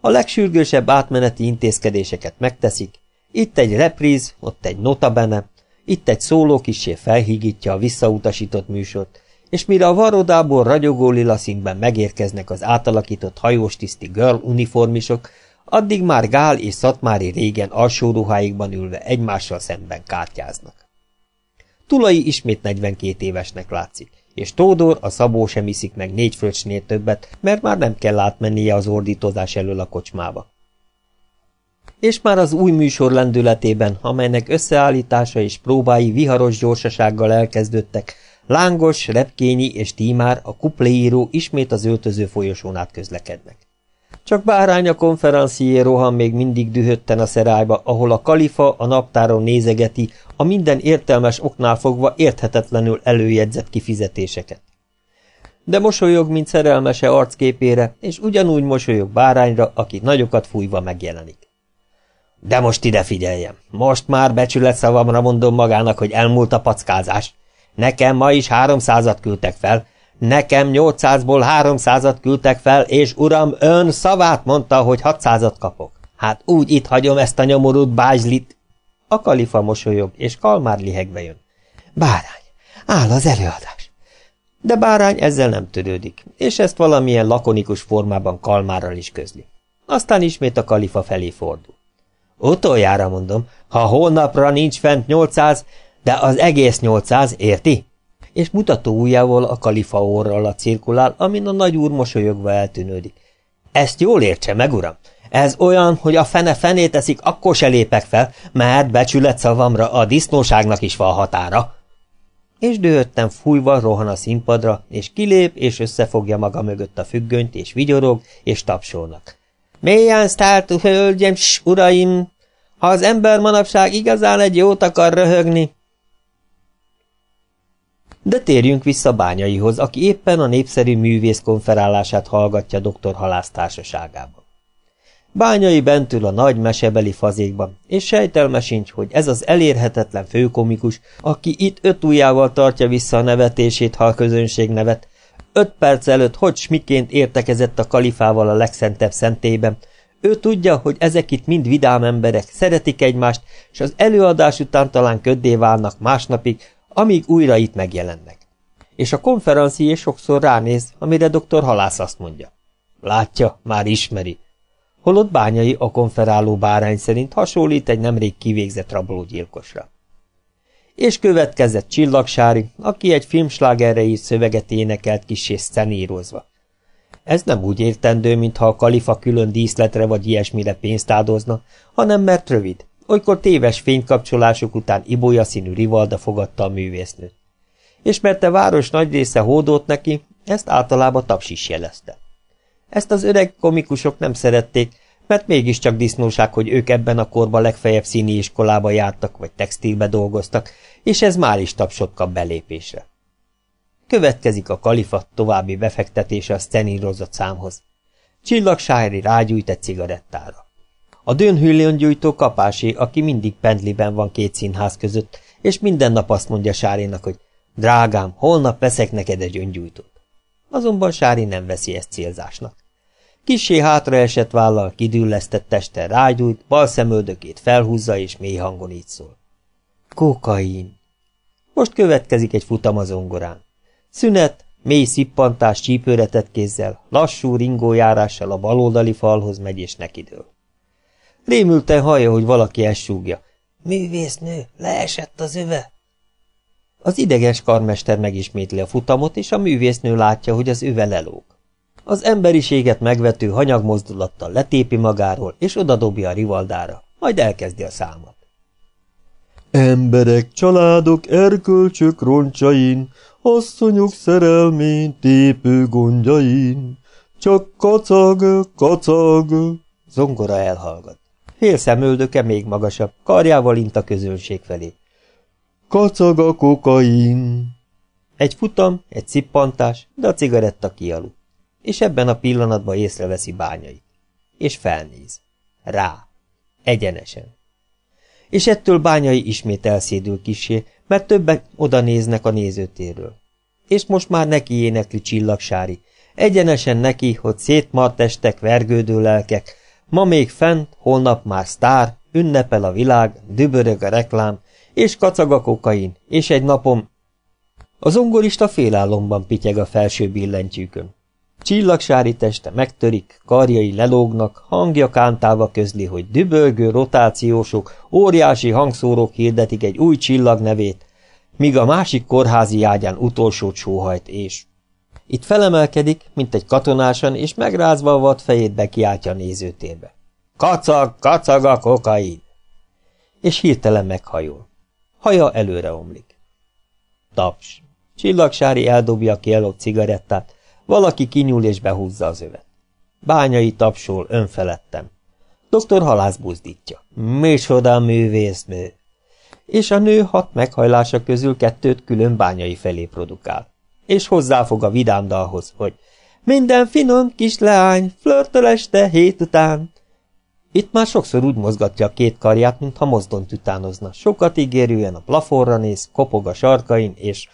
A legsürgősebb átmeneti intézkedéseket megteszik, itt egy repríz, ott egy notabene, itt egy szóló kisé felhígítja a visszautasított műsort, és mire a varodából ragyogó lila színben megérkeznek az átalakított hajóstiszti girl uniformisok, addig már Gál és Szatmári régen alsó ruháikban ülve egymással szemben kártyáznak. Tulai ismét 42 évesnek látszik, és Tódor a Szabó sem iszik meg négy fröccsnél többet, mert már nem kell átmennie az ordítozás elől a kocsmába. És már az új műsor lendületében, amelynek összeállítása és próbái viharos gyorsasággal elkezdődtek, Lángos, Repkényi és Tímár, a kupléíró ismét az öltöző folyosón át közlekednek. Csak bárány a konferencié rohan még mindig dühötten a szerályba, ahol a kalifa a naptáron nézegeti a minden értelmes oknál fogva érthetetlenül előjegyzett kifizetéseket. De mosolyog, mint szerelmese arcképére, és ugyanúgy mosolyog bárányra, aki nagyokat fújva megjelenik. De most ide figyeljem, most már becsület szavamra mondom magának, hogy elmúlt a packázás. Nekem ma is háromszázat küldtek fel, Nekem 800-ból 300-at küldtek fel, és uram, ön szavát mondta, hogy 600-at kapok. Hát úgy itt hagyom ezt a nyomorút bázslit. A kalifa mosolyog, és Kalmár lihegbe jön. Bárány, áll az előadás. De bárány ezzel nem törődik, és ezt valamilyen lakonikus formában Kalmárral is közli. Aztán ismét a kalifa felé fordul. Utoljára mondom, ha holnapra nincs fent 800, de az egész 800, érti? és mutató ujjával a kalifa orra alatt cirkulál, amin a nagy úr mosolyogva eltűnődik. Ezt jól értse meg, uram! Ez olyan, hogy a fene fenét eszik, akkor se lépek fel, mert becsület szavamra a disznóságnak is van határa. És dühötten fújva rohan a színpadra, és kilép, és összefogja maga mögött a függönyt, és vigyorog, és tapsolnak. Mélyen sztártú hölgyem, s uraim! Ha az ember manapság igazán egy jót akar röhögni, de térjünk vissza Bányaihoz, aki éppen a népszerű művész konferálását hallgatja dr. Halász társaságában. Bányai bentül a nagy mesebeli fazékban, és sejtelme sincs, hogy ez az elérhetetlen főkomikus, aki itt öt ujjával tartja vissza a nevetését, ha a közönség nevet, öt perc előtt hogy miként értekezett a kalifával a legszentebb szentében, ő tudja, hogy ezek itt mind vidám emberek, szeretik egymást, és az előadás után talán köddé válnak másnapig, amíg újra itt megjelennek. És a konferencié sokszor ránéz, amire dr. Halász azt mondja. Látja, már ismeri. Holott bányai a konferáló bárány szerint hasonlít egy nemrég kivégzett rablógyilkosra. És következett Csillagsári, aki egy filmslágerre írt szöveget énekelt kis és szenírozva. Ez nem úgy értendő, mintha a kalifa külön díszletre vagy ilyesmire pénzt áldozna, hanem mert rövid, olykor téves fénykapcsolások után ibolya színű rivalda fogadta a művésznőt. És mert a város nagy része hódott neki, ezt általában taps is jelezte. Ezt az öreg komikusok nem szerették, mert mégiscsak disznóság, hogy ők ebben a korban legfeljebb színi iskolába jártak, vagy textilbe dolgoztak, és ez már is tapsot kap belépésre. Következik a kalifa további befektetése a szenírozott számhoz. Csillagsári rágyújt egy cigarettára. A gyújtó kapásé, aki mindig pendliben van két színház között, és minden nap azt mondja Sárinak, hogy drágám, holnap veszek neked egy öngyújtót. Azonban Sári nem veszi ezt célzásnak. Kissé hátraesett vállal, kidüllesztett teste rágyújt, bal szemöldökét felhúzza, és mély hangon így szól. Kokain. Most következik egy futam az ongorán. Szünet, mély szippantás csípőretett kézzel, lassú ringójárással a baloldali falhoz megy és nekidől. Rémülten hallja, hogy valaki ezt súgja. Művésznő, leesett az öve. Az ideges karmester megismétli a futamot, és a művésznő látja, hogy az öve lelóg. Az emberiséget megvető hanyagmozdulattal letépi magáról, és odadobja a rivaldára, majd elkezdi a számot. Emberek, családok, erkölcsök roncsain, asszonyok szerelmén tépő gondjain, csak kacag, kacag. Zongora elhallgat. Fél szemöldöke még magasabb, karjával int a közönség felé. Kacag a kokain. Egy futam, egy cippantás, de a cigaretta kialud. És ebben a pillanatban észreveszi bányait. És felnéz. Rá. Egyenesen. És ettől bányai ismét elszédül kisé, mert többek oda néznek a nézőtérről. És most már neki énekli csillagsári, egyenesen neki, hogy szétmart estek vergődő lelkek, ma még fent, holnap már sztár, ünnepel a világ, dübörög a reklám, és kacag a kokain, és egy napom... Az ongorista félálomban pityeg a felső billentyűkön. Csillagsári teste megtörik, karjai lelógnak, hangja kántálva közli, hogy dübölgő rotációsok, óriási hangszórók hirdetik egy új csillag nevét, míg a másik kórházi ágyán utolsót sóhajt és... Itt felemelkedik, mint egy katonásan, és megrázva a fejét bekiáltja a nézőtérbe. Kacag, kacag a kokain! És hirtelen meghajol. Haja előre omlik. Taps. Csillagsári eldobja a kielott cigarettát, valaki kinyúl és behúzza az övet. Bányai tapsol, önfelettem. Doktor halász buzdítja. Micsoda művésznő! És a nő hat meghajlása közül kettőt külön bányai felé produkál. És hozzáfog a vidám dalhoz, hogy minden finom kis leány, flörtöl este hét után. Itt már sokszor úgy mozgatja a két karját, mintha mozdont utánozna. Sokat ígérően a plafonra néz, kopog a sarkain, és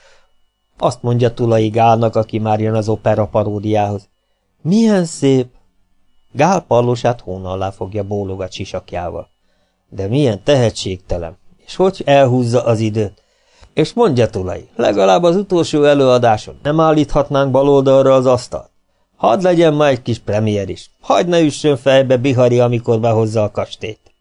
azt mondja Tulai Gálnak, aki már jön az opera paródiához. Milyen szép! Gál pallosát hóna alá fogja bólogat sisakjával. De milyen tehetségtelen, és hogy elhúzza az időt. És mondja Tulai, legalább az utolsó előadáson nem állíthatnánk baloldalra az asztalt. Hadd legyen ma egy kis premier is, hagyd ne üssön fejbe Bihari, amikor behozza a kastélyt.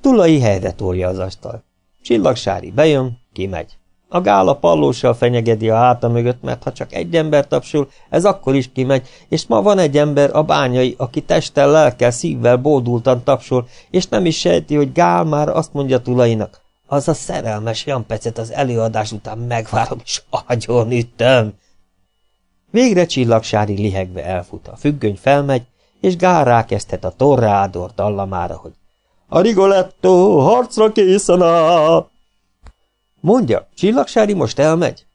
Tulai helyre tolja az asztalt. Csillagsári bejön, kimegy. A gála pallóssal fenyegedi a háta mögött, mert ha csak egy ember tapsul, ez akkor is kimegy, és ma van egy ember, a bányai, aki testtel, lelkel, szívvel bódultan tapsol, és nem is sejti, hogy Gál már azt mondja tulainak, az a szerelmes jampecet az előadás után megvárom, és agyon ütöm. Végre csillagsári lihegve elfut, a függöny felmegy, és Gál rákezdhet a torrádor dallamára, hogy a Rigoletto harcra készen áll! Mondja, Csillagsári most elmegy?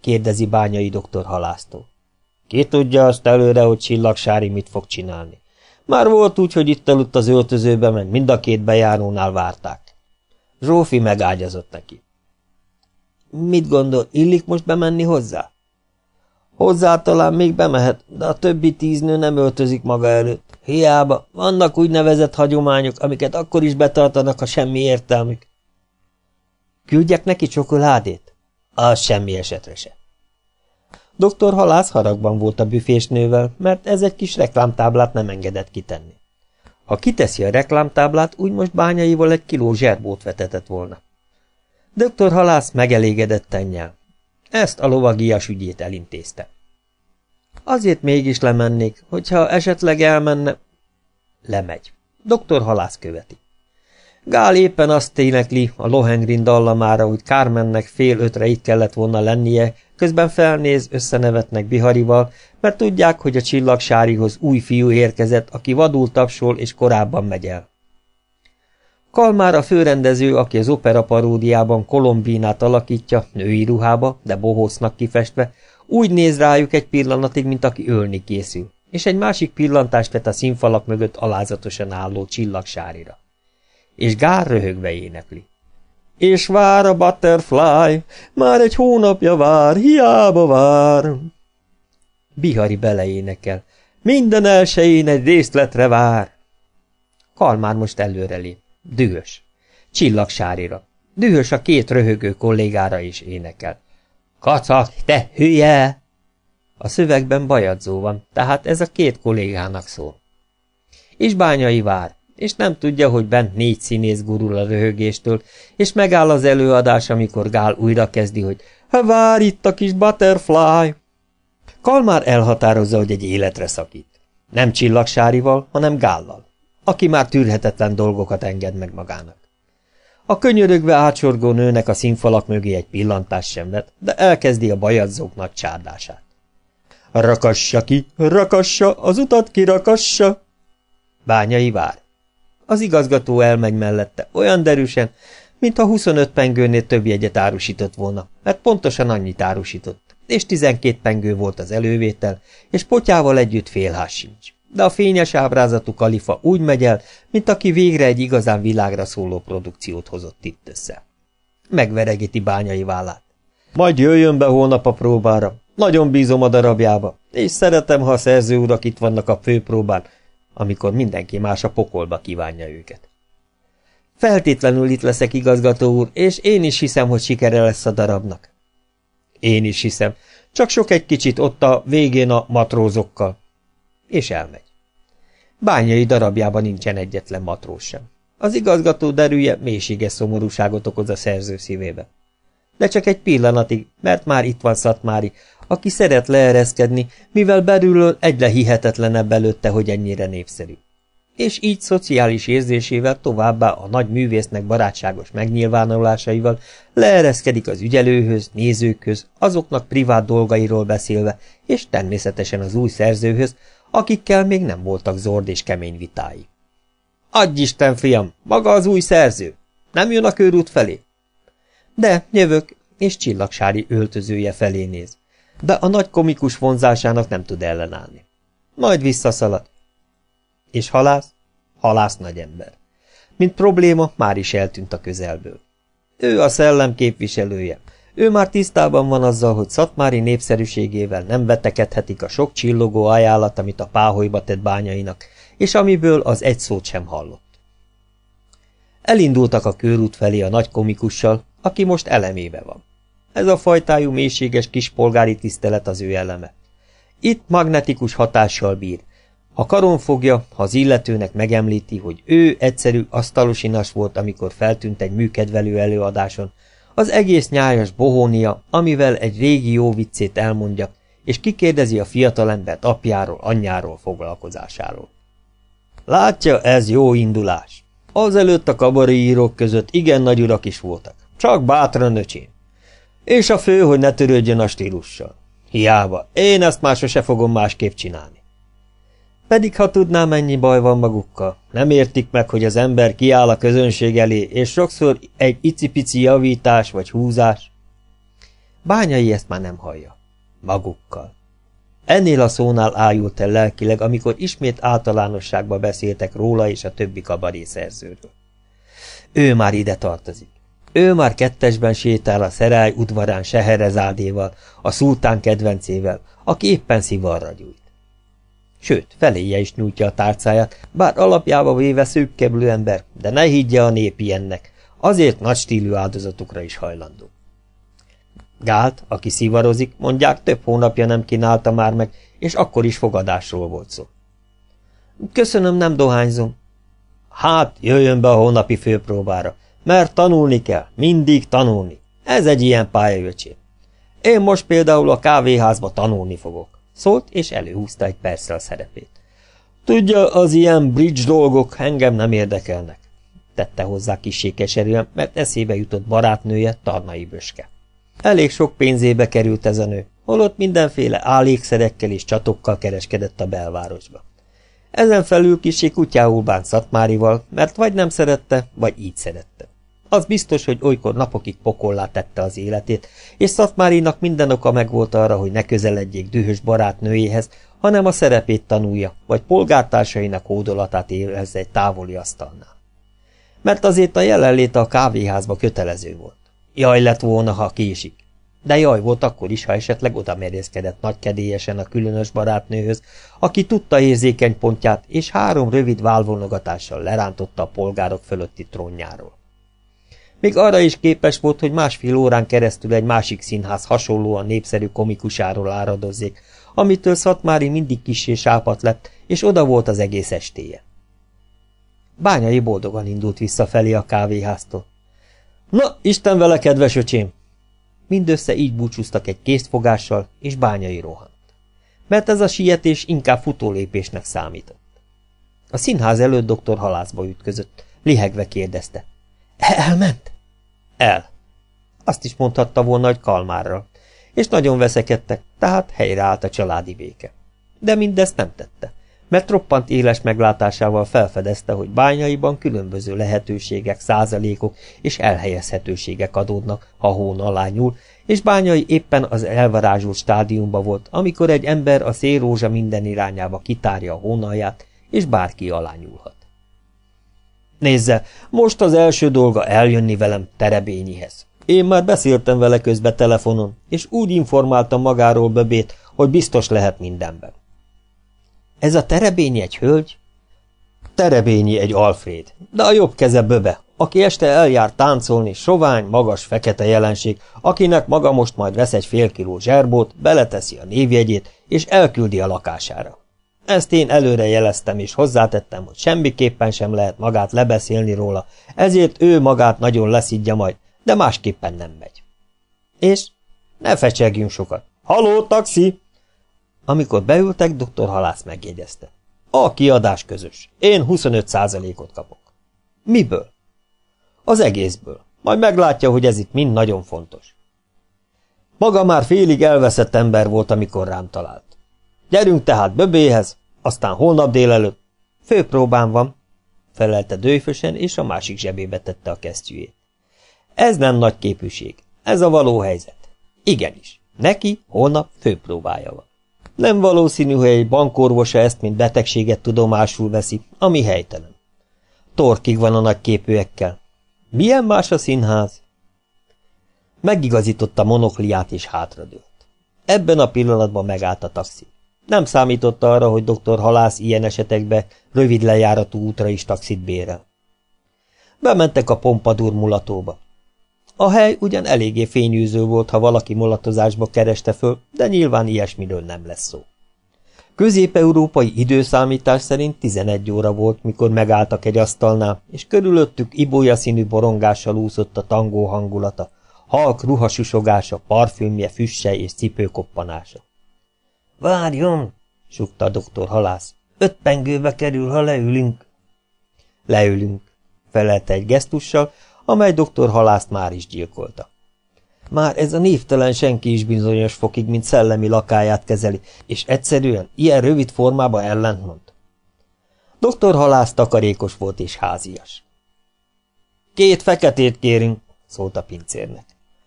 kérdezi bányai doktor halásztó. Ki tudja azt előre, hogy Csillagsári mit fog csinálni. Már volt úgy, hogy itt aludt az öltözőbe, mert mind a két bejárónál várták. Zsófi megágyazott neki. Mit gondol, illik most bemenni hozzá? Hozzá talán még bemehet, de a többi tíz nő nem öltözik maga előtt. Hiába, vannak úgynevezett hagyományok, amiket akkor is betartanak, ha semmi értelmük. Küldjek neki csokoládét? Az semmi esetre se. Doktor Halász haragban volt a büfésnővel, mert ez egy kis reklámtáblát nem engedett kitenni. Ha kiteszi a reklámtáblát, úgy most bányaival egy kiló zserbót vetetett volna. Doktor Halász megelégedetten nyel. Ezt a lovagias ügyét elintézte. Azért mégis lemennék, hogyha esetleg elmenne... Lemegy. Doktor Halász követi. Gál éppen azt énekli a Lohengrin dallamára, hogy Carmennek fél ötre itt kellett volna lennie, közben felnéz, összenevetnek Biharival, mert tudják, hogy a csillagsárihoz új fiú érkezett, aki vadul tapsol és korábban megy el. Kalmár a főrendező, aki az opera paródiában Kolombinát alakítja, női ruhába, de bohócnak kifestve, úgy néz rájuk egy pillanatig, mint aki ölni készül, és egy másik pillantást vet a színfalak mögött alázatosan álló csillagsárira és Gár röhögve énekli. És vár a butterfly, már egy hónapja vár, hiába vár. Bihari beleénekel, minden elsején egy részletre vár. Kalmár most előrelép, dühös, csillagsárira, dühös a két röhögő kollégára is énekel. Kacak, te hülye! A szövegben bajadzó van, tehát ez a két kollégának szól. És bányai vár, és nem tudja, hogy bent négy színész gurul a röhögéstől, és megáll az előadás, amikor Gál újra kezdi, hogy vár itt a kis butterfly! Kalmár elhatározza, hogy egy életre szakít. Nem csillagsárival, hanem Gállal, aki már tűrhetetlen dolgokat enged meg magának. A könyörögve átsorgó nőnek a színfalak mögé egy pillantás sem vett, de elkezdi a bajadzók nagy csárdását. Rakassa ki, rakassa, az utat kirakassa! Bányai vár. Az igazgató elmegy mellette, olyan derűsen, mintha 25 pengőnél több jegyet árusított volna, mert pontosan annyit árusított, és 12 pengő volt az elővétel, és potyával együtt félház sincs. De a fényes ábrázatú kalifa úgy megy el, mint aki végre egy igazán világra szóló produkciót hozott itt össze. Megveregíti bányai vállát. Majd jöjjön be holnap a próbára. Nagyon bízom a darabjába, és szeretem, ha a szerző urak itt vannak a főpróbán, amikor mindenki más a pokolba kívánja őket. Feltétlenül itt leszek, igazgató úr, és én is hiszem, hogy sikere lesz a darabnak. Én is hiszem, csak sok egy kicsit ott a végén a matrózokkal. És elmegy. Bányai darabjában nincsen egyetlen matróz sem. Az igazgató derűje mélységes szomorúságot okoz a szerző szívébe. De csak egy pillanatig, mert már itt van Szatmári, aki szeret leereszkedni, mivel belülről egyre hihetetlenebb előtte, hogy ennyire népszerű. És így szociális érzésével továbbá a nagy művésznek barátságos megnyilvánulásaival leereszkedik az ügyelőhöz, nézőkhöz, azoknak privát dolgairól beszélve, és természetesen az új szerzőhöz, akikkel még nem voltak zord és kemény vitái. Adj Isten, fiam, maga az új szerző! Nem jön a körút felé? De, jövök, és csillagsári öltözője felé néz de a nagy komikus vonzásának nem tud ellenállni. Majd visszaszalad. És halász? Halász nagy ember. Mint probléma már is eltűnt a közelből. Ő a szellem képviselője. Ő már tisztában van azzal, hogy Szatmári népszerűségével nem betekedhetik a sok csillogó ajánlat, amit a páholyba tett bányainak, és amiből az egy szót sem hallott. Elindultak a körút felé a nagy komikussal, aki most elemébe van. Ez a fajtájú mélységes kispolgári tisztelet az ő eleme. Itt magnetikus hatással bír. Ha karon fogja, ha az illetőnek megemlíti, hogy ő egyszerű asztalosinas volt, amikor feltűnt egy műkedvelő előadáson, az egész nyájas bohónia, amivel egy régi jó viccét elmondja, és kikérdezi a fiatalembert apjáról, anyjáról, foglalkozásáról. Látja, ez jó indulás. Azelőtt a kabaréírók között igen nagy urak is voltak. Csak bátran öcsém. És a fő, hogy ne törődjön a stílussal. Hiába, én ezt már sose fogom másképp csinálni. Pedig ha tudnám, mennyi baj van magukkal, nem értik meg, hogy az ember kiáll a közönség elé, és sokszor egy icipici javítás vagy húzás. Bányai ezt már nem hallja. Magukkal. Ennél a szónál ájult el lelkileg, amikor ismét általánosságba beszéltek róla és a többi kabarészerzőről. Ő már ide tartozik. Ő már kettesben sétál a szerály udvarán Seherezádéval, a szultán kedvencével, aki éppen szivarra gyújt. Sőt, feléje is nyújtja a tárcáját, bár alapjába véve szűkkeblő ember, de ne higgye a nép ilyennek, azért nagy stílű áldozatokra is hajlandó. Gált, aki szivarozik, mondják, több hónapja nem kínálta már meg, és akkor is fogadásról volt szó. Köszönöm, nem dohányzom. Hát, jöjjön be a hónapi főpróbára. Mert tanulni kell, mindig tanulni. Ez egy ilyen pályajöcsém. Én most például a kávéházba tanulni fogok. Szólt, és előhúzta egy perccel szerepét. Tudja, az ilyen bridge dolgok engem nem érdekelnek. Tette hozzá kissé keserűen, mert eszébe jutott barátnője, Tarnai Böske. Elég sok pénzébe került ez a nő, holott mindenféle álékszerekkel és csatokkal kereskedett a belvárosba. Ezen felül kissé kutyául bánt Szatmárival, mert vagy nem szerette, vagy így szerette. Az biztos, hogy olykor napokig pokollá tette az életét, és Szatmárinak minden oka megvolt arra, hogy ne közeledjék dühös barátnőjéhez, hanem a szerepét tanulja, vagy polgártársainak ódolatát érezze egy távoli asztalnál. Mert azért a jelenléte a kávéházba kötelező volt. Jaj lett volna, ha késik. De jaj volt akkor is, ha esetleg oda merészkedett nagykedélyesen a különös barátnőhöz, aki tudta érzékeny pontját, és három rövid válvonogatással lerántotta a polgárok fölötti trónjáról. Még arra is képes volt, hogy másfél órán keresztül egy másik színház hasonlóan népszerű komikusáról áradozzék, amitől Szatmári mindig kissé sápat lett, és oda volt az egész estéje. Bányai boldogan indult visszafelé a kávéháztól. Na, Isten vele, kedves öcsém! Mindössze így búcsúztak egy készfogással, és bányai rohant. Mert ez a sietés inkább futólépésnek számított. A színház előtt doktor halászba ütközött, lihegve kérdezte. Elment? El. Azt is mondhatta volna, hogy kalmárral. És nagyon veszekedtek, tehát helyreállt a családi béke. De mindezt nem tette, mert roppant éles meglátásával felfedezte, hogy bányaiban különböző lehetőségek, százalékok és elhelyezhetőségek adódnak, ha hón alá nyúl, és bányai éppen az elvarázsolt stádiumba volt, amikor egy ember a szélrózsa minden irányába kitárja a hónalját, és bárki alá nyúlhat. Nézze, most az első dolga eljönni velem Terebényihez. Én már beszéltem vele közbe telefonon, és úgy informáltam magáról Böbét, hogy biztos lehet mindenben. Ez a Terebényi egy hölgy? Terebényi egy Alfred, de a jobb keze Böbe, aki este eljár táncolni, sovány, magas, fekete jelenség, akinek maga most majd vesz egy fél kiló zserbót, beleteszi a névjegyét, és elküldi a lakására. Ezt én előre jeleztem, és hozzátettem, hogy semmiképpen sem lehet magát lebeszélni róla, ezért ő magát nagyon leszidja majd, de másképpen nem megy. És ne fecsegjünk sokat. Haló, taxi! Amikor beültek, dr. Halász megjegyezte. A kiadás közös. Én 25%-ot kapok. Miből? Az egészből. Majd meglátja, hogy ez itt mind nagyon fontos. Maga már félig elveszett ember volt, amikor rám talált. Gyerünk tehát Böbéhez, aztán holnap délelőtt. Főpróbán van, felelte dőfösen, és a másik zsebébe tette a kesztyűjét. Ez nem nagy képűség, ez a való helyzet. Igenis, neki holnap főpróbája van. Nem valószínű, hogy egy bankorvosa ezt, mint betegséget tudomásul veszi, ami helytelen. Torkig van a nagy képűekkel. Milyen más a színház? Megigazította monokliát és hátradőlt. Ebben a pillanatban megállt a taxi. Nem számította arra, hogy dr. Halász ilyen esetekbe rövid lejáratú útra is taxit bérel. Bementek a pompadur mulatóba. A hely ugyan eléggé fényűző volt, ha valaki mulatozásba kereste föl, de nyilván ilyesmiről nem lesz szó. Közép-európai időszámítás szerint 11 óra volt, mikor megálltak egy asztalnál, és körülöttük ibolya színű borongással úszott a tangó hangulata, halk ruhasusogása, parfümje, füsse és cipőkoppanása. Várjon, sukta a doktor halász. Öt pengőbe kerül, ha leülünk. Leülünk, felelte egy gesztussal, amely doktor halászt már is gyilkolta. Már ez a névtelen senki is bizonyos fokig, mint szellemi lakáját kezeli, és egyszerűen ilyen rövid formában ellentmond. Doktor halász takarékos volt és házias. Két feketét kérünk, szólt a pincérnek.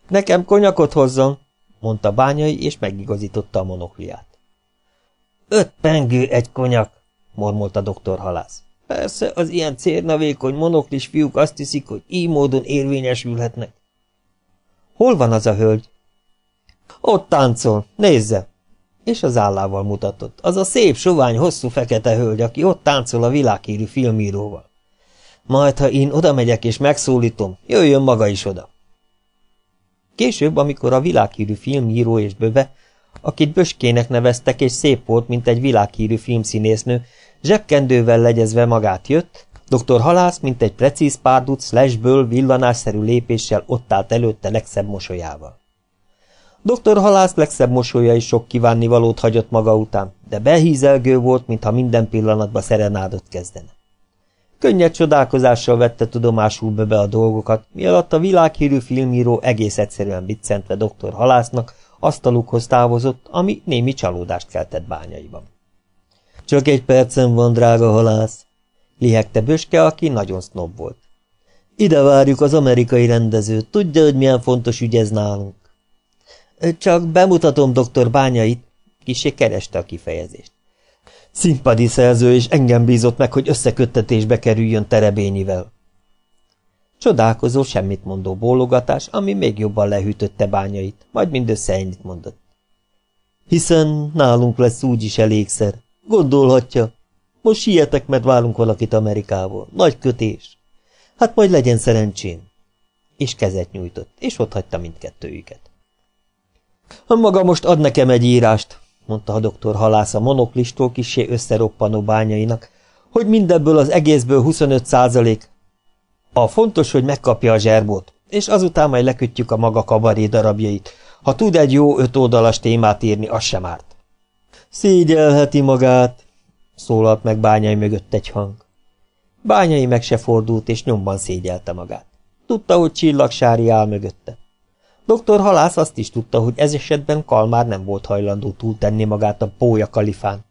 Nekem konyakot hozzon, mondta bányai, és megigazította a monokliát. Öt pengő egy konyak, mormolta doktor halász. Persze, az ilyen cérnavékony monoklis fiúk azt hiszik, hogy így módon érvényesülhetnek. Hol van az a hölgy? Ott táncol, nézze! És az állával mutatott. Az a szép, sovány, hosszú fekete hölgy, aki ott táncol a világhírű filmíróval. Majd, ha én oda megyek és megszólítom, jöjjön maga is oda. Később, amikor a világhírű filmíró és böve akit Böskének neveztek, és szép volt, mint egy világhírű filmszínésznő, zsebkendővel legyezve magát jött, dr. Halász, mint egy precíz párduc, slashből villanásszerű lépéssel ott állt előtte legszebb mosolyával. Dr. Halász legszebb mosolya is sok kívánnivalót hagyott maga után, de behízelgő volt, mintha minden pillanatban szerenádot kezdene. Könnyed csodálkozással vette tudomásul be a dolgokat, mi alatt a világhírű filmíró egész egyszerűen biccentve dr. Halásznak, asztalukhoz távozott, ami némi csalódást keltett bányaiban. Csak egy percem van, drága halász, lihegte Böske, aki nagyon sznob volt. Ide várjuk az amerikai rendezőt, tudja, hogy milyen fontos ügy ez nálunk. Csak bemutatom dr. Bányait, kisé kereste a kifejezést. Színpadi szerző, és engem bízott meg, hogy összeköttetésbe kerüljön Terebényivel. Csodálkozó, semmit mondó bólogatás, ami még jobban lehűtötte bányait, majd mindössze ennyit mondott. Hiszen nálunk lesz úgyis elégszer. Gondolhatja. Most sietek, mert válunk valakit Amerikából. Nagy kötés. Hát majd legyen szerencsén. És kezet nyújtott, és ott hagyta mindkettőjüket. Maga most ad nekem egy írást, mondta a doktor halász a monoklistól kisé összeroppanó bányainak, hogy mindebből az egészből 25 százalék a fontos, hogy megkapja a zserbót, és azután majd lekötjük a maga kabaré darabjait. Ha tud egy jó öt oldalas témát írni, az sem árt. Szégyelheti magát, szólalt meg bányai mögött egy hang. Bányai meg se fordult, és nyomban szégyelte magát. Tudta, hogy csillagsári áll mögötte. Dr. Halász azt is tudta, hogy ez esetben Kalmár nem volt hajlandó túltenni magát a pója kalifán,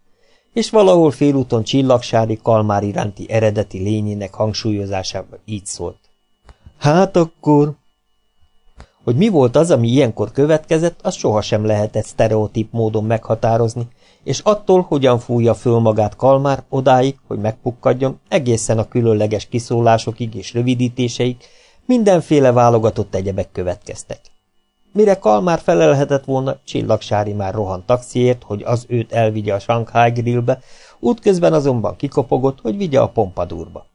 és valahol félúton csillagsári Kalmár iránti eredeti lényének hangsúlyozásában így szólt. Hát akkor... Hogy mi volt az, ami ilyenkor következett, az sohasem lehetett sztereotíp módon meghatározni, és attól, hogyan fújja föl magát Kalmár, odáig, hogy megpukkadjon, egészen a különleges kiszólásokig és rövidítéseig, mindenféle válogatott egyebek következtek. Mire Kalmár felelhetett volna, Csillagsári már rohant taxiért, hogy az őt elvigye a Shanghai Grillbe, útközben azonban kikopogott, hogy vigye a pompadúrba.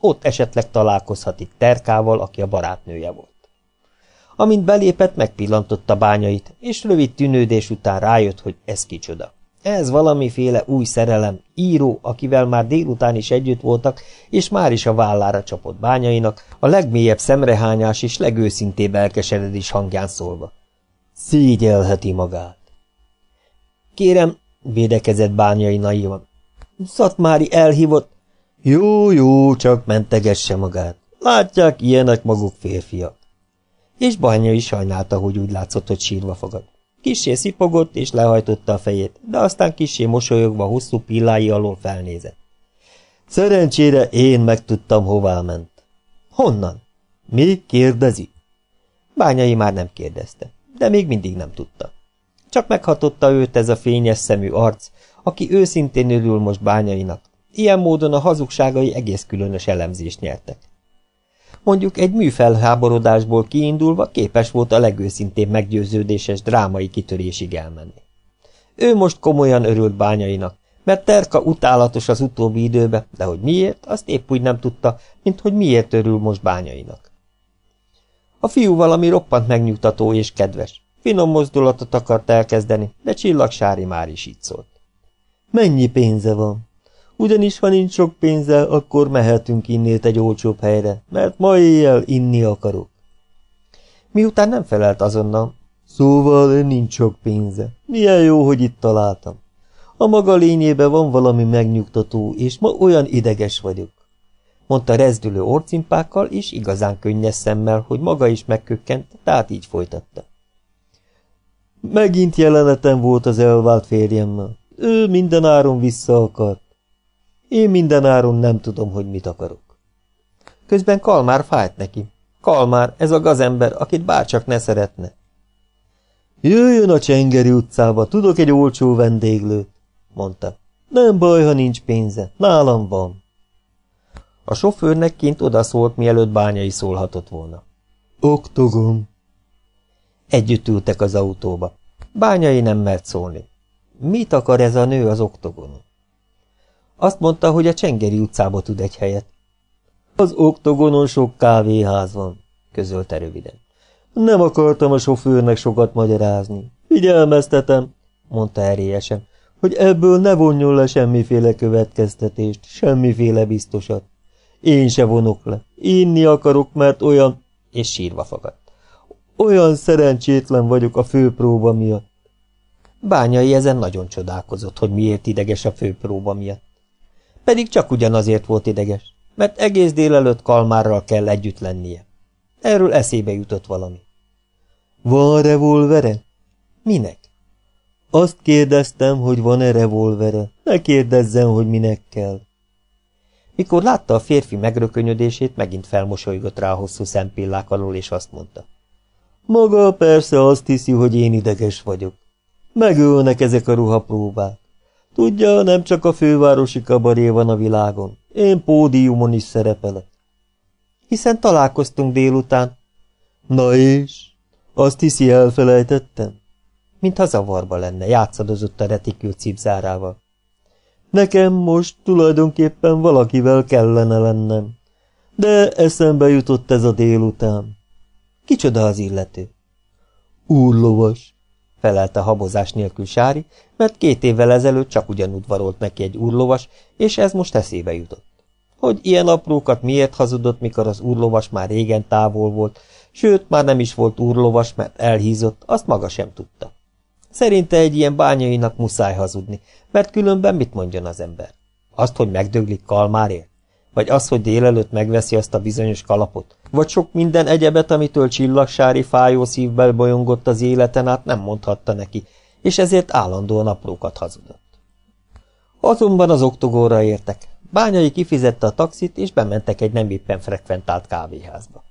Ott esetleg találkozhatik Terkával, aki a barátnője volt. Amint belépett, megpillantotta bányait, és rövid tűnődés után rájött, hogy ez kicsoda. Ez valamiféle új szerelem, író, akivel már délután is együtt voltak, és már is a vállára csapott bányainak, a legmélyebb szemrehányás és legőszintébb elkeseredés hangján szólva. Szígyelheti magát. Kérem, védekezett bányai naivan. Szatmári elhívott. Jó, jó, csak mentegesse magát. Látják, ilyenek maguk férfiak. És bányai sajnálta, hogy úgy látszott, hogy sírva fogad. Kissé szipogott és lehajtotta a fejét, de aztán kissé mosolyogva hosszú pillái alól felnézett. Szerencsére én megtudtam, hová ment. Honnan? Mi kérdezi? Bányai már nem kérdezte, de még mindig nem tudta. Csak meghatotta őt ez a fényes szemű arc, aki őszintén örül most bányainak. Ilyen módon a hazugságai egész különös elemzést nyertek. Mondjuk egy műfelháborodásból kiindulva képes volt a legőszintébb meggyőződéses drámai kitörésig elmenni. Ő most komolyan örült bányainak, mert Terka utálatos az utóbbi időbe, de hogy miért, azt épp úgy nem tudta, mint hogy miért örül most bányainak. A fiú valami roppant megnyugtató és kedves. Finom mozdulatot akart elkezdeni, de csillagsári már is így szólt. Mennyi pénze van? Ugyanis, ha nincs sok pénze, akkor mehetünk innét egy olcsóbb helyre, mert ma éjjel inni akarok. Miután nem felelt azonnal, szóval nincs sok pénze. Milyen jó, hogy itt találtam. A maga lényében van valami megnyugtató, és ma olyan ideges vagyok. Mondta rezdülő orcimpákkal, és igazán könnyes szemmel, hogy maga is megkökkent, tehát így folytatta. Megint jelenetem volt az elvált férjemmel. Ő mindenáron vissza akart. Én mindenáron nem tudom, hogy mit akarok. Közben Kalmár fájt neki. Kalmár, ez a gazember, akit bárcsak ne szeretne. Jöjjön a Csengeri utcába, tudok egy olcsó vendéglőt, mondta. Nem baj, ha nincs pénze, nálam van. A sofőrnek kint odaszólt, mielőtt bányai szólhatott volna. Oktogon. Együtt ültek az autóba. Bányai nem mert szólni. Mit akar ez a nő az oktogonon? Azt mondta, hogy a Csengeri utcába tud egy helyet. Az oktogonon sok kávéház van, közölte röviden. Nem akartam a sofőrnek sokat magyarázni. Figyelmeztetem, mondta erélyesen, hogy ebből ne vonjon le semmiféle következtetést, semmiféle biztosat. Én se vonok le. Inni akarok, mert olyan... És sírva fagadt. Olyan szerencsétlen vagyok a főpróba miatt. Bányai ezen nagyon csodálkozott, hogy miért ideges a főpróba miatt. Pedig csak ugyanazért volt ideges, mert egész délelőtt Kalmárral kell együtt lennie. Erről eszébe jutott valami. Van revolvere? Minek? Azt kérdeztem, hogy van-e revolvere. Ne kérdezzem, hogy minek kell. Mikor látta a férfi megrökönyödését, megint felmosolygott rá a hosszú szempillák alól, és azt mondta. Maga persze azt hiszi, hogy én ideges vagyok. Megölnek ezek a ruhapróbák. Tudja, nem csak a fővárosi kabaré van a világon. Én pódiumon is szerepelek. Hiszen találkoztunk délután. Na és? Azt hiszi, elfelejtettem? Mintha zavarba lenne, játszadozott a retikül cipzárával. Nekem most tulajdonképpen valakivel kellene lennem. De eszembe jutott ez a délután. Kicsoda az illető? Úrlovas felelte habozás nélkül Sári, mert két évvel ezelőtt csak ugyan udvarolt neki egy úrlovas, és ez most eszébe jutott. Hogy ilyen aprókat miért hazudott, mikor az úrlovas már régen távol volt, sőt, már nem is volt úrlovas, mert elhízott, azt maga sem tudta. Szerinte egy ilyen bányainak muszáj hazudni, mert különben mit mondjon az ember? Azt, hogy megdöglik Kalmárért? Vagy az, hogy délelőtt megveszi azt a bizonyos kalapot? Vagy sok minden egyebet, amitől csillagsári fájó szívbel bolyongott az életen át, nem mondhatta neki, és ezért állandóan aprókat hazudott. Azonban az oktogóra értek. Bányai kifizette a taxit, és bementek egy nem éppen frekventált kávéházba.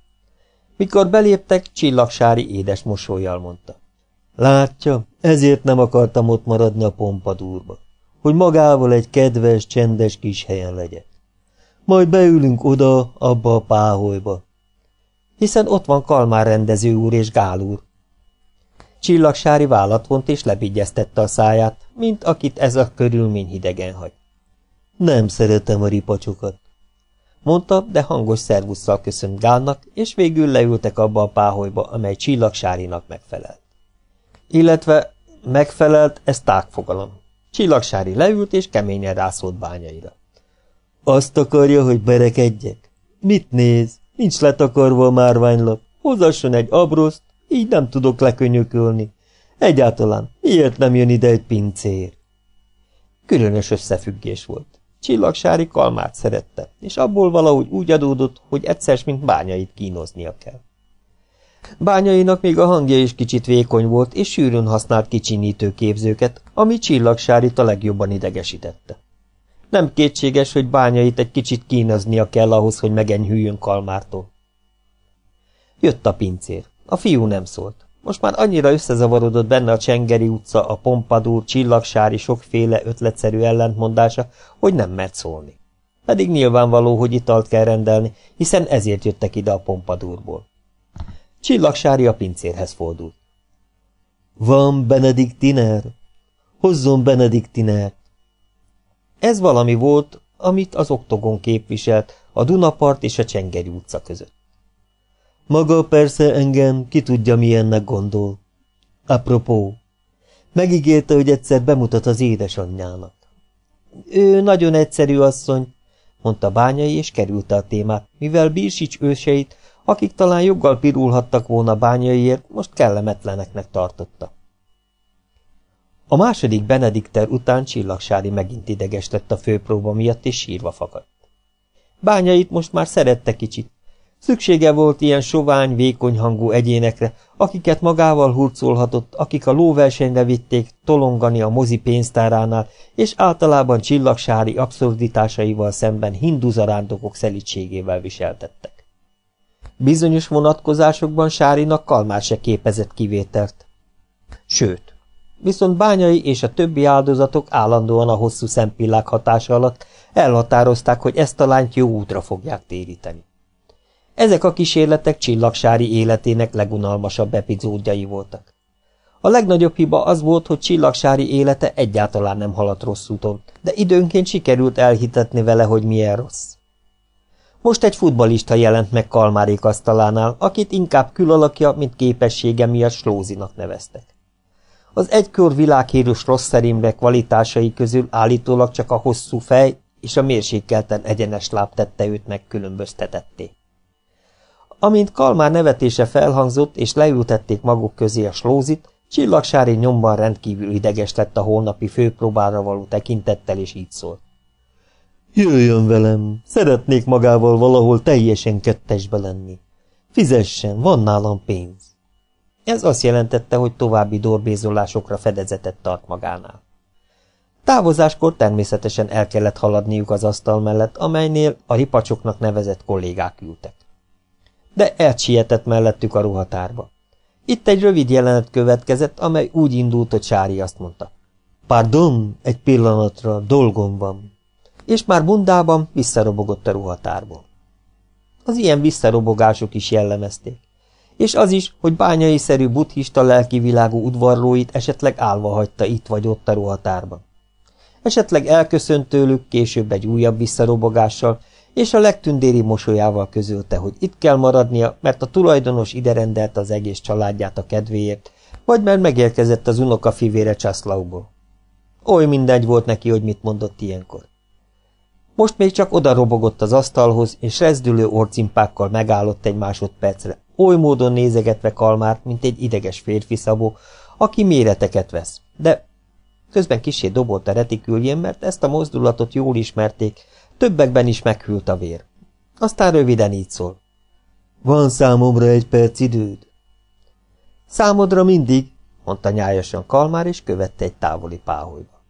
Mikor beléptek, csillagsári édes mosolyjal mondta. Látja, ezért nem akartam ott maradni a pompadúrba, hogy magával egy kedves, csendes kis helyen legyek. Majd beülünk oda, abba a páholyba. Hiszen ott van Kalmár rendező úr és Gál úr. Csillagsári vállat vont és lebigyeztette a száját, mint akit ez a körülmény hidegen hagy. Nem szeretem a ripacsokat, mondta, de hangos szervusszal köszönt Gálnak, és végül leültek abba a páholyba, amely csillagsárinak megfelelt. Illetve megfelelt, ez tágfogalom. Csillagsári leült, és keményen rászólt bányaira. Azt akarja, hogy berekedjek? Mit néz? Nincs letakarva a márványlap. Hozasson egy abroszt, így nem tudok lekönyökölni. Egyáltalán miért nem jön ide egy pincér? Különös összefüggés volt. Csillagsári kalmát szerette, és abból valahogy úgy adódott, hogy egyszer, mint bányait kínoznia kell. Bányainak még a hangja is kicsit vékony volt, és sűrűn használt kicsinyítő képzőket, ami csillagsárit a legjobban idegesítette. Nem kétséges, hogy bányait egy kicsit kínoznia kell ahhoz, hogy megenyhüljön Kalmártól. Jött a pincér. A fiú nem szólt. Most már annyira összezavarodott benne a Csengeri utca, a Pompadúr, Csillagsári sokféle ötletszerű ellentmondása, hogy nem mert szólni. Pedig nyilvánvaló, hogy italt kell rendelni, hiszen ezért jöttek ide a Pompadúrból. Csillagsári a pincérhez fordult. Van benediktiner? Hozzon benediktinert! Ez valami volt, amit az oktogon képviselt a Dunapart és a Csengeri utca között. Maga persze engem, ki tudja milyennek gondol. Apropó, megígérte, hogy egyszer bemutat az édesanyjának. Ő nagyon egyszerű asszony, mondta Bányai, és kerülte a témát, mivel Birsics őseit, akik talán joggal pirulhattak volna Bányaiért, most kellemetleneknek tartotta. A második Benedikter után Csillagsári megint ideges lett a főpróba miatt, és sírva fakadt. Bányait most már szerette kicsit, Szüksége volt ilyen sovány, vékony hangú egyénekre, akiket magával hurcolhatott, akik a lóversenyre vitték tolongani a mozi pénztáránál, és általában csillagsári abszurditásaival szemben hindu zarándokok szelítségével viseltettek. Bizonyos vonatkozásokban Sárinak Kalmár se képezett kivételt. Sőt, viszont Bányai és a többi áldozatok állandóan a hosszú szempillák hatása alatt elhatározták, hogy ezt a lányt jó útra fogják téríteni. Ezek a kísérletek csillagsári életének legunalmasabb epizódjai voltak. A legnagyobb hiba az volt, hogy csillagsári élete egyáltalán nem haladt rossz úton, de időnként sikerült elhitetni vele, hogy milyen rossz. Most egy futbalista jelent meg Kalmárék asztalánál, akit inkább külalakja, mint képessége miatt Slózinak neveztek. Az egykor világhírus rossz szerimbe kvalitásai közül állítólag csak a hosszú fej és a mérsékelten egyenes láb tette őt megkülönböztetetté. Amint Kalmár nevetése felhangzott, és leültették maguk közé a slózit, Csillagsári nyomban rendkívül ideges lett a holnapi főpróbára való tekintettel, és így szólt. Jöjjön velem, szeretnék magával valahol teljesen kettesbe lenni. Fizessen, van nálam pénz. Ez azt jelentette, hogy további dorbézolásokra fedezetet tart magánál. Távozáskor természetesen el kellett haladniuk az asztal mellett, amelynél a ripacsoknak nevezett kollégák ültek de elsietett mellettük a ruhatárba. Itt egy rövid jelenet következett, amely úgy indult, hogy Sári azt mondta. Pardon, egy pillanatra, dolgom van. És már bundában visszarobogott a ruhatárból. Az ilyen visszarobogások is jellemezték. És az is, hogy bányai-szerű buddhista lelkivilágú udvarlóit esetleg állva hagyta itt vagy ott a ruhatárban. Esetleg elköszönt tőlük, később egy újabb visszarobogással, és a legtündéri mosolyával közölte, hogy itt kell maradnia, mert a tulajdonos ide rendelt az egész családját a kedvéért, vagy mert megérkezett az unoka fivére Császlauból. Oly mindegy volt neki, hogy mit mondott ilyenkor. Most még csak oda robogott az asztalhoz, és rezdülő orcimpákkal megállott egy másodpercre, oly módon nézegetve Kalmárt, mint egy ideges férfi szabó, aki méreteket vesz. De közben kisé dobolt a retiküljén, mert ezt a mozdulatot jól ismerték, Többekben is meghűlt a vér. Aztán röviden így szól. Van számomra egy perc időd? Számodra mindig, mondta nyájasan Kalmár, és követte egy távoli páholyba.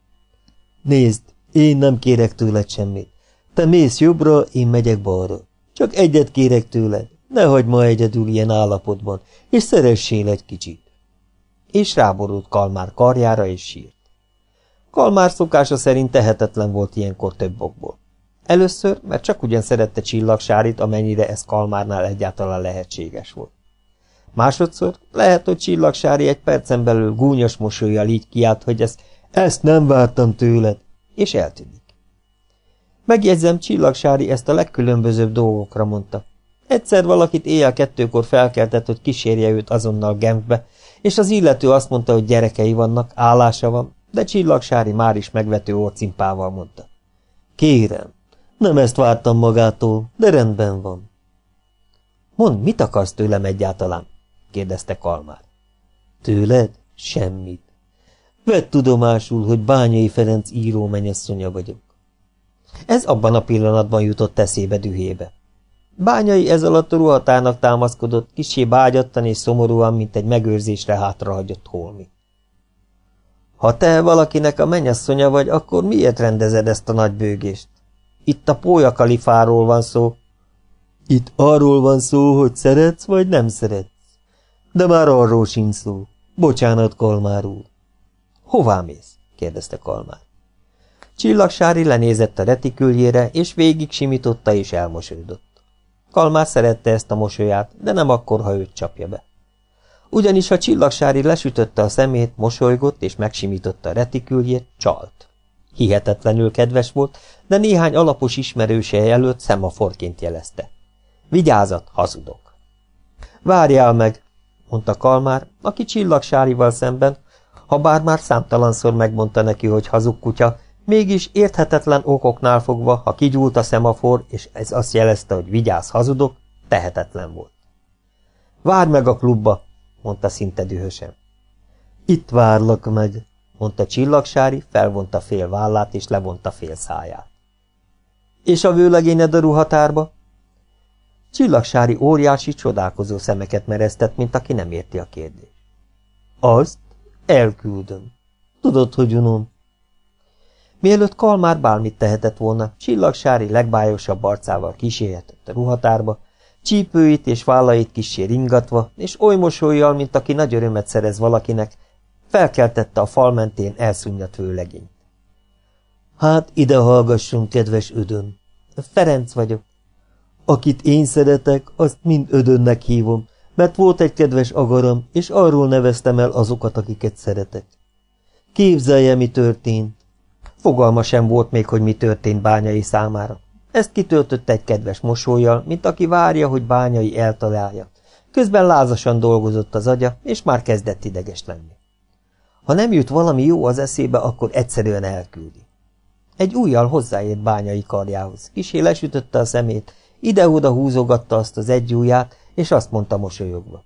Nézd, én nem kérek tőled semmit. Te mész jobbra, én megyek balra. Csak egyet kérek tőled, ne hagyd ma egyedül ilyen állapotban, és szeressél egy kicsit. És ráborult Kalmár karjára, és sírt. Kalmár szokása szerint tehetetlen volt ilyenkor több okból. Először, mert csak ugyan szerette csillagsárit, amennyire ez Kalmárnál egyáltalán lehetséges volt. Másodszor lehet, hogy csillagsári egy percen belül gúnyos mosolyjal így kiált, hogy ezt, ezt nem vártam tőled, és eltűnik. Megjegyzem, csillagsári ezt a legkülönbözőbb dolgokra mondta. Egyszer valakit éjjel kettőkor felkeltett, hogy kísérje őt azonnal Genfbe, és az illető azt mondta, hogy gyerekei vannak, állása van, de csillagsári már is megvető orcimpával mondta. Kérem, nem ezt vártam magától, de rendben van. Mondd, mit akarsz tőlem egyáltalán? kérdezte Kalmár. Tőled? Semmit. Vedd tudomásul, hogy Bányai Ferenc író menyasszonya vagyok. Ez abban a pillanatban jutott eszébe dühébe. Bányai ez alatt a ruhatának támaszkodott, kisé bágyattan és szomorúan, mint egy megőrzésre hátrahagyott holmi. Ha te valakinek a menyasszonya vagy, akkor miért rendezed ezt a nagy bőgést? Itt a Pólya kalifáról van szó. Itt arról van szó, hogy szeretsz vagy nem szeretsz. De már arról sincs szó. Bocsánat, Kalmár úr. Hová mész? kérdezte Kalmár. Csillagsári lenézett a retiküljére, és végig simította és elmosődött. Kalmár szerette ezt a mosolyát, de nem akkor, ha őt csapja be. Ugyanis ha csillagsári lesütötte a szemét, mosolygott és megsimította a retiküljét, csalt. Hihetetlenül kedves volt, de néhány alapos ismerőse előtt szemaforként jelezte. Vigyázat, hazudok! Várjál meg, mondta Kalmár, aki csillagsárival szemben, ha bár már számtalanszor megmondta neki, hogy hazug kutya, mégis érthetetlen okoknál fogva, ha kigyúlt a szemafor, és ez azt jelezte, hogy vigyázz, hazudok, tehetetlen volt. Várj meg a klubba, mondta szinte dühösen. Itt várlak meg, mondta csillagsári, felvonta fél vállát és levonta fél száját. És a vőlegényed a ruhatárba? Csillagsári óriási, csodálkozó szemeket mereztett, mint aki nem érti a kérdést. Azt elküldöm. Tudod, hogy unom. Mielőtt Kalmár bármit tehetett volna, csillagsári legbájosabb arcával kísérhetett a ruhatárba, csípőit és vállait kissé ringatva, és oly mosolyjal, mint aki nagy örömet szerez valakinek, felkeltette a fal mentén elszúnyadt vőlegényt. Hát ide hallgasson, kedves ödön. Ferenc vagyok. Akit én szeretek, azt mind ödönnek hívom, mert volt egy kedves agaram, és arról neveztem el azokat, akiket szeretek. Képzelje, mi történt. Fogalma sem volt még, hogy mi történt bányai számára. Ezt kitöltött egy kedves mosolyjal, mint aki várja, hogy bányai eltalálja. Közben lázasan dolgozott az agya, és már kezdett ideges lenni. Ha nem jut valami jó az eszébe, akkor egyszerűen elküldi. Egy újjal hozzáért bányai karjához, kisé lesütötte a szemét, ide-oda húzogatta azt az egy ujját, és azt mondta mosolyogva.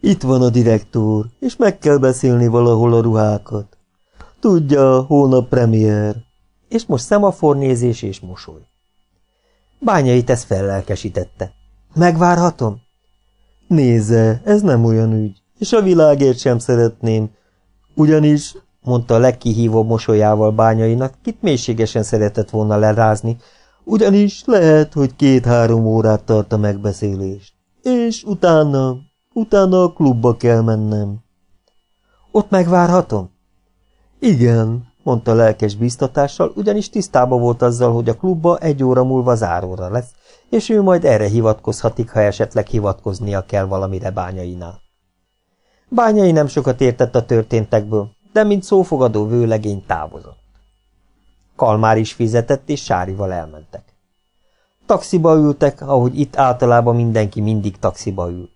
Itt van a direktor, és meg kell beszélni valahol a ruhákat. Tudja, hónap premier. És most szemafornézés és mosoly. Bányait ez fellelkesítette. Megvárhatom? Nézze, ez nem olyan ügy, és a világért sem szeretném. Ugyanis, mondta a legkihívóbb mosolyával bányainak, kit mélységesen szeretett volna lerázni, ugyanis lehet, hogy két-három órát tart a megbeszélést. És utána, utána a klubba kell mennem. Ott megvárhatom? Igen, mondta lelkes biztatással, ugyanis tisztába volt azzal, hogy a klubba egy óra múlva záróra lesz, és ő majd erre hivatkozhatik, ha esetleg hivatkoznia kell valamire bányainál. Bányai nem sokat értett a történtekből, de mint szófogadó vőlegény távozott. Kalmár is fizetett, és Sárival elmentek. Taxiba ültek, ahogy itt általában mindenki mindig taxiba ül.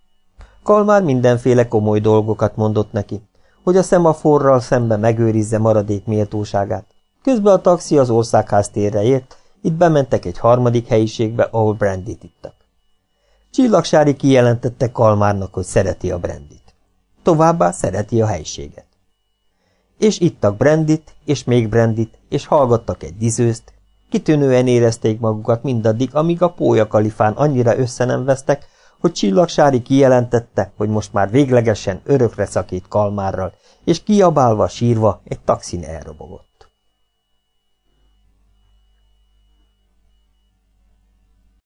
Kalmár mindenféle komoly dolgokat mondott neki, hogy a szemaforral szembe megőrizze maradék méltóságát. Közben a taxi az országház térre ért, itt bementek egy harmadik helyiségbe, ahol brandit ittak. Csillagsári kijelentette Kalmárnak, hogy szereti a brandit. Továbbá szereti a helyiséget. És ittak brandit, és még brandit, és hallgattak egy dizőzt, Kitűnően érezték magukat mindaddig, amíg a pólya kalifán annyira össze nem vesztek, hogy Csillagsári kijelentette, hogy most már véglegesen örökre szakít Kalmárral, és kiabálva, sírva egy taxin elrobogott.